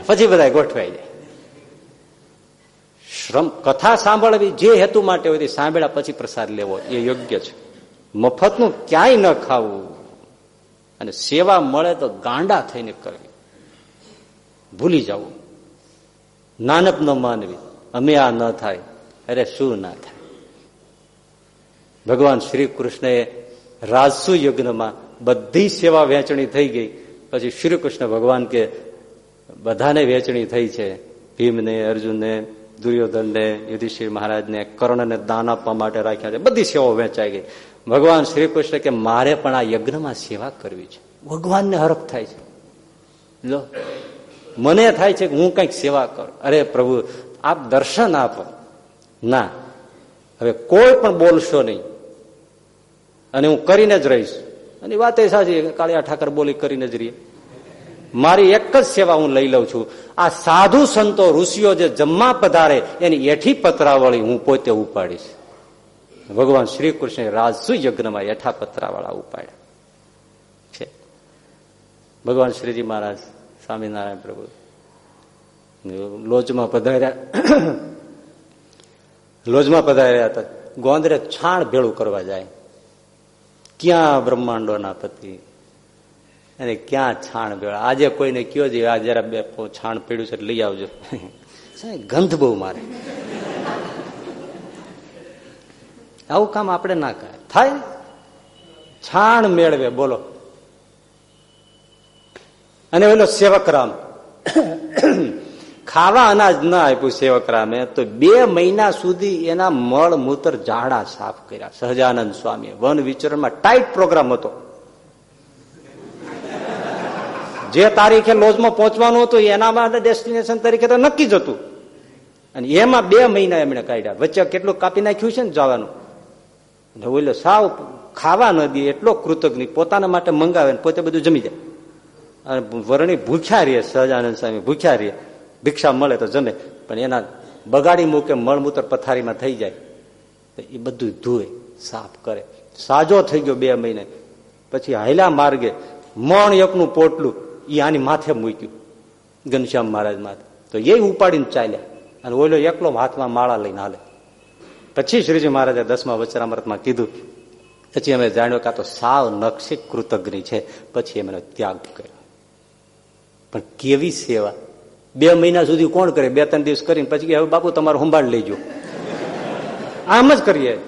પછી બધા ગોઠવાઈ જાય. શ્રમ કથા સાંભળવી જે હેતુ માટે હોય તે સાંભળ્યા પછી પ્રસાદ લેવો, એ યોગ્ય છે. મફતનું ક્યાંય ન ખાવું. અને સેવા મળે તો ગાંડા થઈને કરવી. ભૂલી જવું નાનક ન માનવી. અમે આ ન થાય. અરે શું ના થાય? ભગવાન શ્રી કૃષ્ણએ રાજસુ યજ્ઞમાં બધી સેવા વહેંચણી થઈ ગઈ. પછી શ્રી કૃષ્ણ ભગવાન કે, બધાને વહેંચણી થઈ છે. ભીમને, અર્જુનને દુર્યોધનને યુધિષ્ઠિર મહારાજને કર્ણને દાન આપવા માટે રાખ્યા છે. બધી સેવાઓ વેચાઈ ગઈ. ભગવાન શ્રી કૃષ્ણ કે મારે પણ આ યજ્ઞમાં સેવા કરવી છે. ભગવાનને હરખ થાય છે. લો. મને થાય છે કે હું કંઈક સેવા કરું. અરે પ્રભુ, આપ દર્શન આપો. ના. હવે કોઈ પણ બોલશો નહીં. અને હું કરીને જ રહીશ. અને વાત એ સાચી કાળિયા ઠાકર બોલી કરીને જ રહીએ. મારી એક જ સેવા હું લઈ લઉં છું. આ સાધુ સંતો ઋષિઓ જે જમવા પધારે, એની એઠી પતરાવળી હું પોતે ઉપાડીશ. ભગવાન શ્રી કૃષ્ણ રાજસુ યજ્ઞમાં એઠા પતરાવાળા ઉપાડ્યા. છે. ભગવાન શ્રીજી મહારાજ, સ્વામિનારાયણ પ્રભુ, લોજમાં પધાર્યા. લોજમાં પધાર્યા હતા. ગોંદરે છાણ ભેળું કરવા જાય. ક્યાં બ્રહ્માંડોના પતિ? અને ક્યાં છાણ ભેળા? આજે કોઈને કયો છે આ જરા બે છાણ પીડ્યું છે લઈ આવજો. ગંધ બહુ મારે. આવું કામ આપણે ના કરે થાય? છાણ મેળવે, બોલો. અને ઓલો સેવક રામ ખાવા અનાજ ના આપ્યું સેવક રામે તો બે મહિના સુધી એના મળ, મૂત્ર, ઝાડા સાફ કર્યા. સહજાનંદ સ્વામી વન વિચરણમાં ટાઈટ પ્રોગ્રામ હતો. જે તારીખે લોજમાં પહોંચવાનું હતું એના માટે ડેસ્ટિનેશન તરીકે તો નક્કી જ હતું. અને એમાં બે મહિના એમણે કાઢ્યા. વચ્ચે કેટલું કાપી નાખ્યું છે ને જવાનું. ઓલો સાવ ખાવા ન દે, એટલો કૃતજ્ઞ, પોતાના માટે મંગાવે ને પોતે બધું જમી જાય. અને વરણી ભૂખ્યા રહીએ, સહજાનંદ સ્વામી ભૂખ્યા રહીએ. ભિક્ષા મળે તો જમે. પણ એના બગાડી મૂકે, મળમૂત્ર પથારીમાં થઈ જાય. તો એ બધું ધોય સાફ કરે. સાજો થઈ ગયો બે મહિને. પછી હાયલા માર્ગે, મણ એકનું પોટલું એ આની માથે મૂક્યું. ઘનશ્યામ મહારાજ માથે. તો એ ઉપાડીને ચાલ્યા. અને ઓલો એકલો હાથમાં માળા લઈને હાલે. પછી શ્રીજી મહારાજે દસમા વચરામૃતમાં કીધું, પછી અમે જાણ્યો કે તો સાવ નક્ષિક કૃતજ્ઞ છે. પછી એમનો ત્યાગ કર્યો. પણ કેવી સેવા? બે મહિના સુધી કોણ કરે? બે ત્રણ દિવસ કરીને પછી હવે બાપુ, તમારું સંભાળ લેજો. આમ જ કરીએ.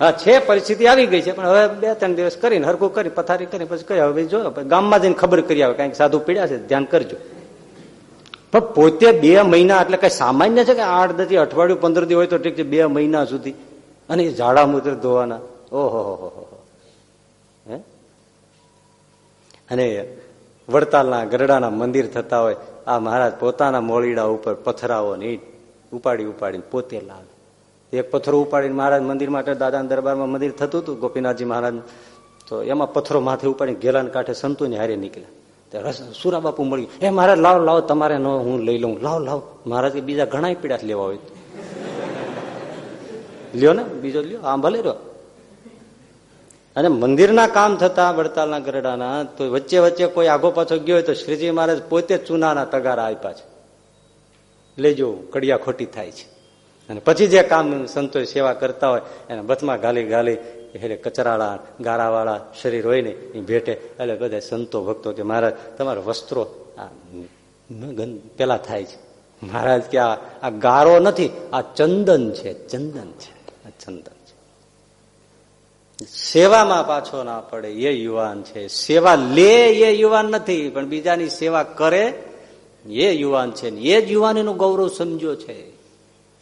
હા, છે, પરિસ્થિતિ આવી ગઈ છે, પણ હવે બે, ત્રણ દિવસ કરીને હરકું કરી પથારી કરી પછી કરી હવે જો ગામમાં જઈને ખબર કરી આવે કંઈક સાધુ પીડ્યા છે, ધ્યાન કરજો. પણ પોતે બે મહિના, એટલે કઈ સામાન્ય છે કે આઠ દસ અઠવાડિયું, પંદર દિવસ હોય તો ઠીક છે, બે મહિના સુધી. અને એ ઝાડા મૂત્ર ધોવાના. ઓહો, હો હો, હે અને વડતાલના ગરડાના મંદિર થતા હોય, આ મહારાજ પોતાના મોળીડા ઉપર પથરાઓ ને ઉપાડી, ઉપાડીને પોતે લાવે. એક પથ્થરો ઉપાડીને મહારાજ મંદિર માટે દાદા દરબારમાં મંદિર થતું હતું, ગોપીનાથજી મહારાજ. તો એમાં પથ્થરો માથે ઉપાડીને ગેલાને કાંઠે સંતોને હારે નીકળ્યા. સુરા બાપુ મળ્યું એ મહારાજ, લાવ લાવ, તમારે ન હું લઈ લઉં. લાવ લાવ. મહારાજ બીજા ઘણા પીડા લેવા હોય. લ્યો ને, બીજો લ્યો, આમ ભલે રહ્યો. અને મંદિરના કામ થતા વડતાલના ગરડાના, તો વચ્ચે વચ્ચે કોઈ આગો પાછો ગયો હોય તો શ્રીજી મહારાજ પોતે ચૂનાના તગારા આપ્યા છે. લેજો, કડિયા ખોટી થાય છે. અને પછી જે કામ સંતો સેવા કરતા હોય, એને બથમાં ગાલી ગાલી એટલે કચરાળા ગારાવાળા શરીર હોય ને, એ ભેટે. એટલે બધા સંતો ભક્તો કે, મહારાજ, તમારા વસ્ત્રો પેલા થાય છે. મહારાજ કે, આ ગારો નથી, આ ચંદન છે ચંદન છે, આ ચંદન છે. સેવામાં પાછો ના પડે, એ યુવાન છે. સેવા લે એ યુવાન નથી, પણ બીજાની સેવા કરે, એ યુવાન છે એ જ યુવાનીનું ગૌરવ સમજો છે.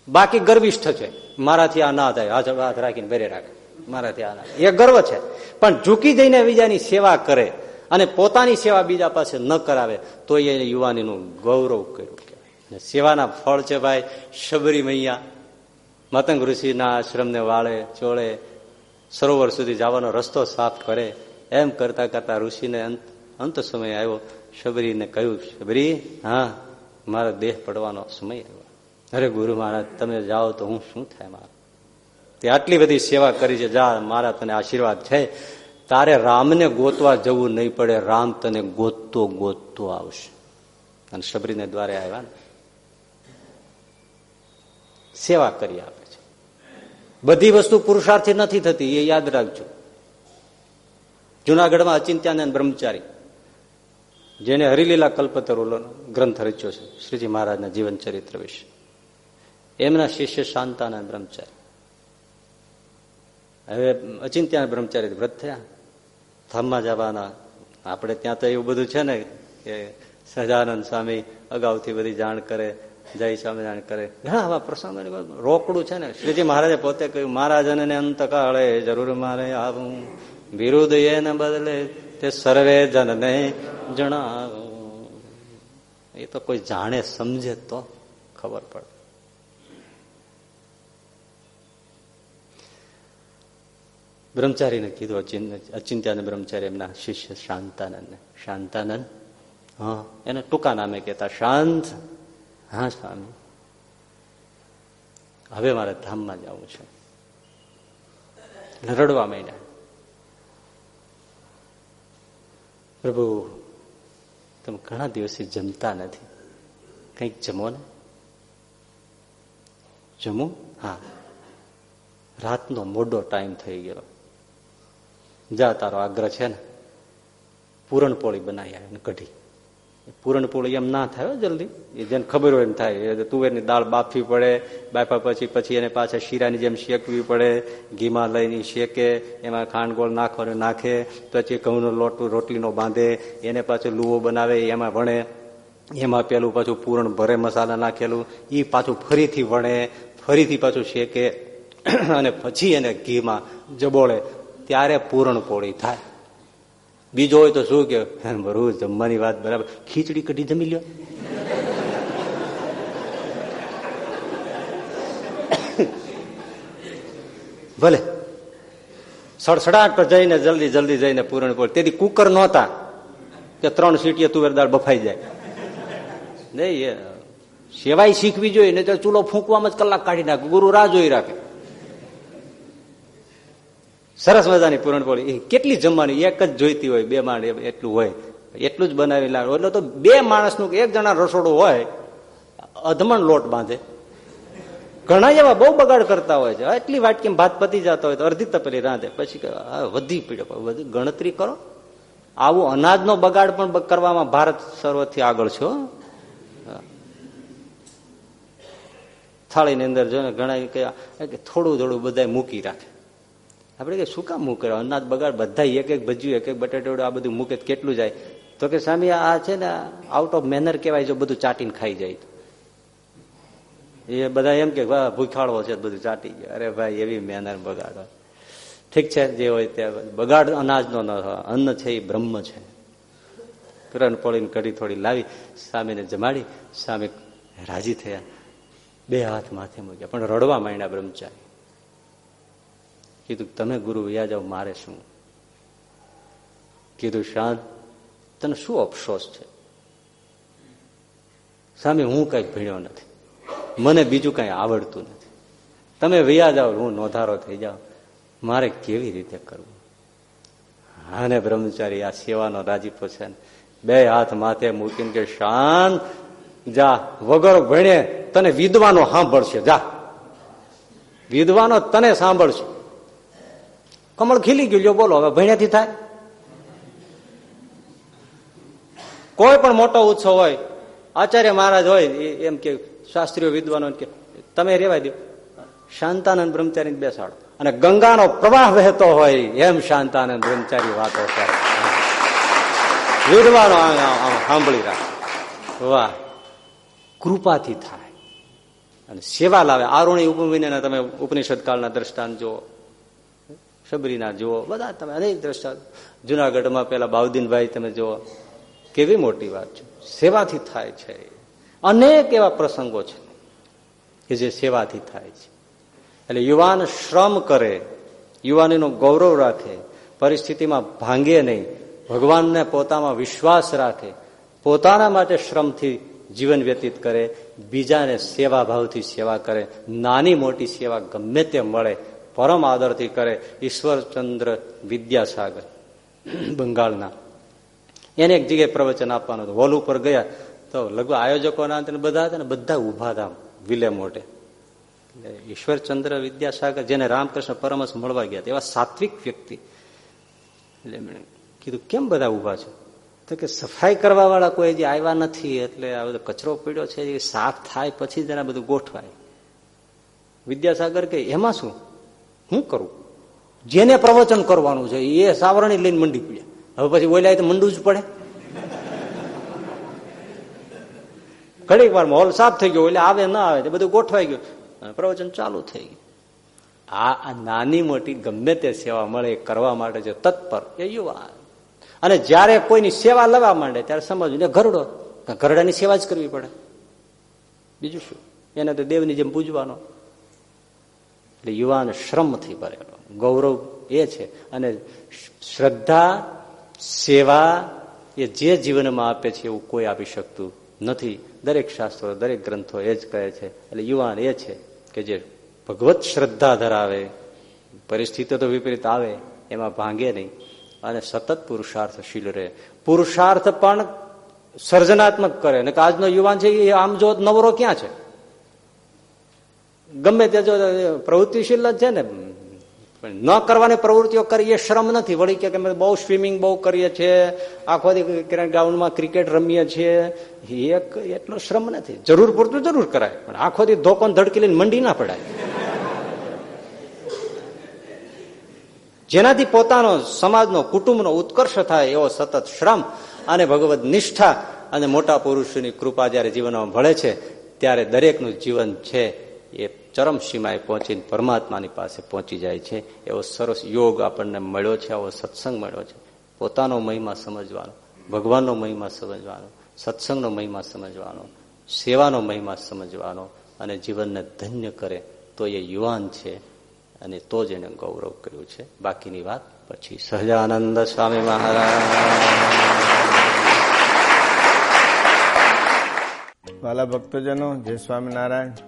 બાકી ગર્વિષ્ઠ છે. મારાથી આ ના થાય. હાથ હાથ રાખીને બેરે રાખે. મારાથી આ ના એ ગર્વ છે. પણ ઝૂકી જઈને બીજાની સેવા કરે અને પોતાની સેવા બીજા પાસે ન કરાવે, તો એ યુવાનીનું ગૌરવ કર્યું કહેવાય. સેવાના ફળ છે ભાઈ શબરી મૈયા મતંગ ઋષિના આશ્રમને વાળે, ચોળે, સરોવર સુધી જવાનો રસ્તો સાફ કરે. એમ કરતા કરતા ઋષિને અંત અંત સમય આવ્યો. શબરીને કહ્યું, શબરી, હા, મારો દેહ પડવાનો સમય આવ્યો. અરે ગુરુ મહારાજ, તમે જાઓ તો હું શું થાય મારે? તે આટલી બધી સેવા કરી છે, જા, મારા તને આશીર્વાદ છે. તારે રામને ગોતવા જવું નહીં પડે, રામ તને ગોતતો ગોતતો આવશે. અને શબરીને દ્વારે આવ્યા ને. સેવા કરી આપે છે. બધી વસ્તુ પુરુષાર્થી નથી થતી, એ યાદ રાખજો. જુનાગઢમાં અચિંત્યાનંદ બ્રહ્મચારી, જેને હરિલીલા કલ્પતરુ ગ્રંથ રચ્યો છે, શ્રીજી મહારાજના જીવન ચરિત્ર વિશે. એમના શિષ્ય શાંતાના બ્રહ્મચારી. હવે અચિંત્યા બ્રહ્મચારી વ્રત થયા. ધામમાં જવાના, આપણે ત્યાં તો એવું બધું છે ને કે સહજાનંદ સ્વામી અગાઉથી બધી જાણ કરે, જય સ્વામિનારાયણ કરે. ઘણા આવા પ્રસંગો રોકડું છે ને. શ્રીજી મહારાજે પોતે કહ્યું મહારાજને અંતકાળે જરૂર મારે આવું. વિરુદ્ધ એને બદલે તે સર્વે જનને જણાવું. એ તો કોઈ જાણે સમજે તો ખબર પડે. બ્રહ્મચારીને કીધું અચિંત્યાનંદ બ્રહ્મચારી એમના શિષ્ય શાંતાનંદ શાંતાનંદ? હા. એને ટૂંકા નામે કહેતા શાંત. હા, સ્વામી. હવે મારે ધામમાં જવું છે. રડવા માંડ્યા. પ્રભુ, તમે ઘણા દિવસે જમતા નથી. કંઈક જમો ને? જમું? હા. રાતનો મોડો ટાઈમ થઈ ગયો. જા, તારો આગ્રહ છે ને? પૂરણપોળી બનાવી આવે કઢી. પૂરણપોળી એમ ના થાય જલ્દી. એ જેને ખબર હોય એમ થાય. તુવેરની દાળ બાફવી પડે બાફા પછી પછી એને પાછા શીરાની જેમ શેકવી પડે, ઘીમાં લઈને શેકે, એમાં ખાંડગોળ નાખવાનું નાખે પછી ઘઉંનો લોટ, રોટલીનો બાંધે, એને પાછું લુવો બનાવે, એમાં વણે, એમાં પેલું પાછું પૂરણ ભરે મસાલા નાખેલું એ પાછું ફરીથી વણે, ફરીથી પાછું શેકે, અને પછી એને ઘીમાં જબોળે ત્યારે પૂરણપોળી થાય. બીજો હોય તો શું કે બરું જમવાની વાત બરાબર. ખીચડી કઢી જમી લ્યો. ભલે. સડસડાટ પર જઈને જલ્દી જલ્દી જઈને પૂરણપોળી તેથી કુકર નહોતા કે ત્રણ સીટીએ તુવેર દાળ બફાઈ જાય. નહીં સેવાય શીખવી જોઈએ ને તો ચૂલો ફૂંકવામાં જ કલાક કાઢી નાખે. ગુરુ રાહ જોઈ રાખે. સરસ મજાની પૂરણપોળી. કેટલી જમવાની? એક જ જોઈતી હોય, બે માણ એટલું હોય. એટલું જ બનાવી લાવે એટલે તો બે માણસનું એક જણા રસોડું હોય, અધમણ લોટ બાંધે. ઘણા એવા બહુ બગાડ કરતા હોય છે. એટલી વાટકી ભાત પતી જતા હોય તો અડધી તપેલી રાંધે. પછી વધી પીડ્યો. ગણતરી કરો. આવું અનાજનો બગાડ પણ કરવામાં ભારત સર્વથી આગળ છો થાળીની અંદર જો ઘણા કે થોડું થોડું બધા મૂકી રાખે. આપણે કે શું કામ મૂકે? અનાજ બગાડ બધા એક એક ભજ્યું, એક એક બટાટોડું આ બધું મૂકે કેટલું જાય? તો કે સામે આ છે ને આઉટ ઓફ મેનર કહેવાય જો બધું ચાટીને ખાઈ જાય એ બધા એમ કે ભૂખાડવો છે બધું ચાટી ગયો. અરે ભાઈ, એવી મેનર બગાડો. ઠીક છે, જે હોય તે બગાડ અનાજનો ન અન્ન છે એ બ્રહ્મ છે. કરણ પોળીને કઢી થોડી લાવી સામેને જમાડી. સામે રાજી થયા. બે હાથ માથે મૂક્યા, પણ રડવા માંડ્યા બ્રહ્મચારી. કીધું તમે ગુરુ વ્યા જાઓ મારે શું? કીધું, શાંત, તને શું અફસોસ છે? સામે હું કઈ ભીણ્યો નથી. મને બીજું કઈ આવડતું નથી. તમે વ્યા જાઓ હું નોંધારો થઈ જાઉં મારે કેવી રીતે કરવું? હાને બ્રહ્મચારી આ સેવાનો રાજીપો છે બે હાથ માથે મૂકીને કે, શાંત, જા, વગર ભણે તને વિદ્વાનો સાંભળશે, જા. વિદ્વાનો તને સાંભળશે. કમળ ખીલી ગયું. બોલો, હવે ભણ્યાથી થાય? કોઈ પણ મોટો ઉત્સવ હોય, આચાર્ય મહારાજ હોય એમ કે શાસ્ત્રીય વિદ્વાનો કે, તમે રેવાય દો. શાંતાનંદ બ્રહ્મચારી બેસાડો. અને ગંગાનો પ્રવાહ વહેતો હોય, એમ શાંતાનંદ બ્રહ્મચારી વાતો કરે. વિદ્વાનો સાંભળી રાખે. વાહ. કૃપાથી થાય. અને સેવા લાવે. આરોણી ઉપમિને તમે ઉપનિષદ કાળના દ્રષ્ટાંત જુઓ. શબરીના જુઓ, બધા તમે અનેક દ્રષ્ટા જુનાગઢમાં પેલા બાઉદ્દીનભાઈ, તમે જુઓ, કેવી મોટી વાત છે. સેવાથી થાય છે. અનેક એવા પ્રસંગો છે કે જે સેવાથી થાય છે. એટલે યુવાન શ્રમ કરે, યુવાનીનો ગૌરવ રાખે, પરિસ્થિતિમાં ભાંગે નહીં, ભગવાનને પોતામાં વિશ્વાસ રાખે, પોતાના માટે શ્રમથી જીવન વ્યતીત કરે, બીજાને સેવા ભાવથી સેવા કરે, નાની મોટી સેવા ગમે તે મળે પરમ આદરથી કરે ઈશ્વરચંદ્ર વિદ્યાસાગર, બંગાળના. એને એક જગ્યાએ પ્રવચન આપવાનું હતું. હોલ ઉપર ગયા તો લઘુ આયોજકોના બધા હતા ને બધા ઊભા હતા વિલે મોટે ઈશ્વરચંદ્ર વિદ્યાસાગર, જેને રામકૃષ્ણ પરમસ મળવા ગયા એવા સાત્વિક વ્યક્તિ. એટલે એમણે કીધું, કેમ બધા ઊભા છે? તો કે, સફાઈ કરવા વાળા કોઈ જે આવ્યા નથી, એટલે આ બધો કચરો પીડ્યો છે એ સાફ થાય પછી જ બધું ગોઠવાય. વિદ્યાસાગર કે એમાં શું? હું કરું? જેને પ્રવચન કરવાનું છે, એ સાવરણી લઈને મંડી પડ્યા. હવે પછી ઓલા તો મંડવું જ પડે. ઘડીક વાર હોલ સાફ થઈ ગયો એટલે આવે ના આવે બધું ગોઠવાઈ ગયું. પ્રવચન ચાલુ થઈ ગયું. આ નાની મોટી ગમે તે સેવા મળે કરવા માટે જે તત્પર, એ યુવા અને જયારે કોઈની સેવા લેવા માંડે, ત્યારે સમજવું ને ઘરડો ઘરડાની સેવા જ કરવી પડે. બીજું શું? એને તો દેવની જેમ પૂજવાનો. એટલે યુવાન શ્રમથી ભરેલો. ગૌરવ એ છે. અને શ્રદ્ધા, સેવા એ જે જીવનમાં આપે છે એવું કોઈ આપી શકતું નથી. દરેક શાસ્ત્રો, દરેક ગ્રંથો એ જ કહે છે. એટલે યુવાન એ છે કે જે ભગવત શ્રદ્ધા ધરાવે, પરિસ્થિતિ તો વિપરીત આવે, એમાં ભાંગે નહીં. અને સતત પુરુષાર્થશીલ રહે. પુરુષાર્થ પણ સર્જનાત્મક કરે. અને આજનો યુવાન છે એ આમ જો નવરો ક્યાં છે? ગમે તે જો પ્રવૃત્તિશીલ જ છે ને ન કરવાની પ્રવૃત્તિઓ કરીએ શ્રમ નથી. વળી કે અમે બહુ સ્વિમિંગ બહુ કરીએ છીએ, આખો ગ્રાઉન્ડમાં ક્રિકેટ રમીએ છીએ. એક એટલો શ્રમ નથી. જરૂર પૂરતું જરૂર કરાય, પણ આખો દી ધોકોન ધડકી લઈને મંડી ના પડાય. જેનાથી પોતાનો સમાજનો, કુટુંબનો ઉત્કર્ષ થાય એવો સતત શ્રમ અને ભગવત નિષ્ઠા અને મોટા પુરુષોની કૃપા જયારે જીવનમાં ભળે છે, ત્યારે દરેકનું જીવન છે એ ચરમ સીમાએ પહોંચીને પરમાત્માની પાસે પહોંચી જાય છે. એવો સરસ યોગ આપણને મળ્યો છે, આવો સત્સંગ મળ્યો છે. પોતાનો મહિમા સમજવાનો, ભગવાનનો મહિમા સમજવાનો, સત્સંગનો મહિમા સમજવાનો, સેવાનો મહિમા સમજવાનો અને જીવનને ધન્ય કરે તો એ યુવાન છે અને તો જ એને ગૌરવ કર્યું છે. બાકીની વાત પછી. સહજાનંદ સ્વામી મહારાજ. વાલા ભક્તજનો, જય સ્વામિનારાયણ.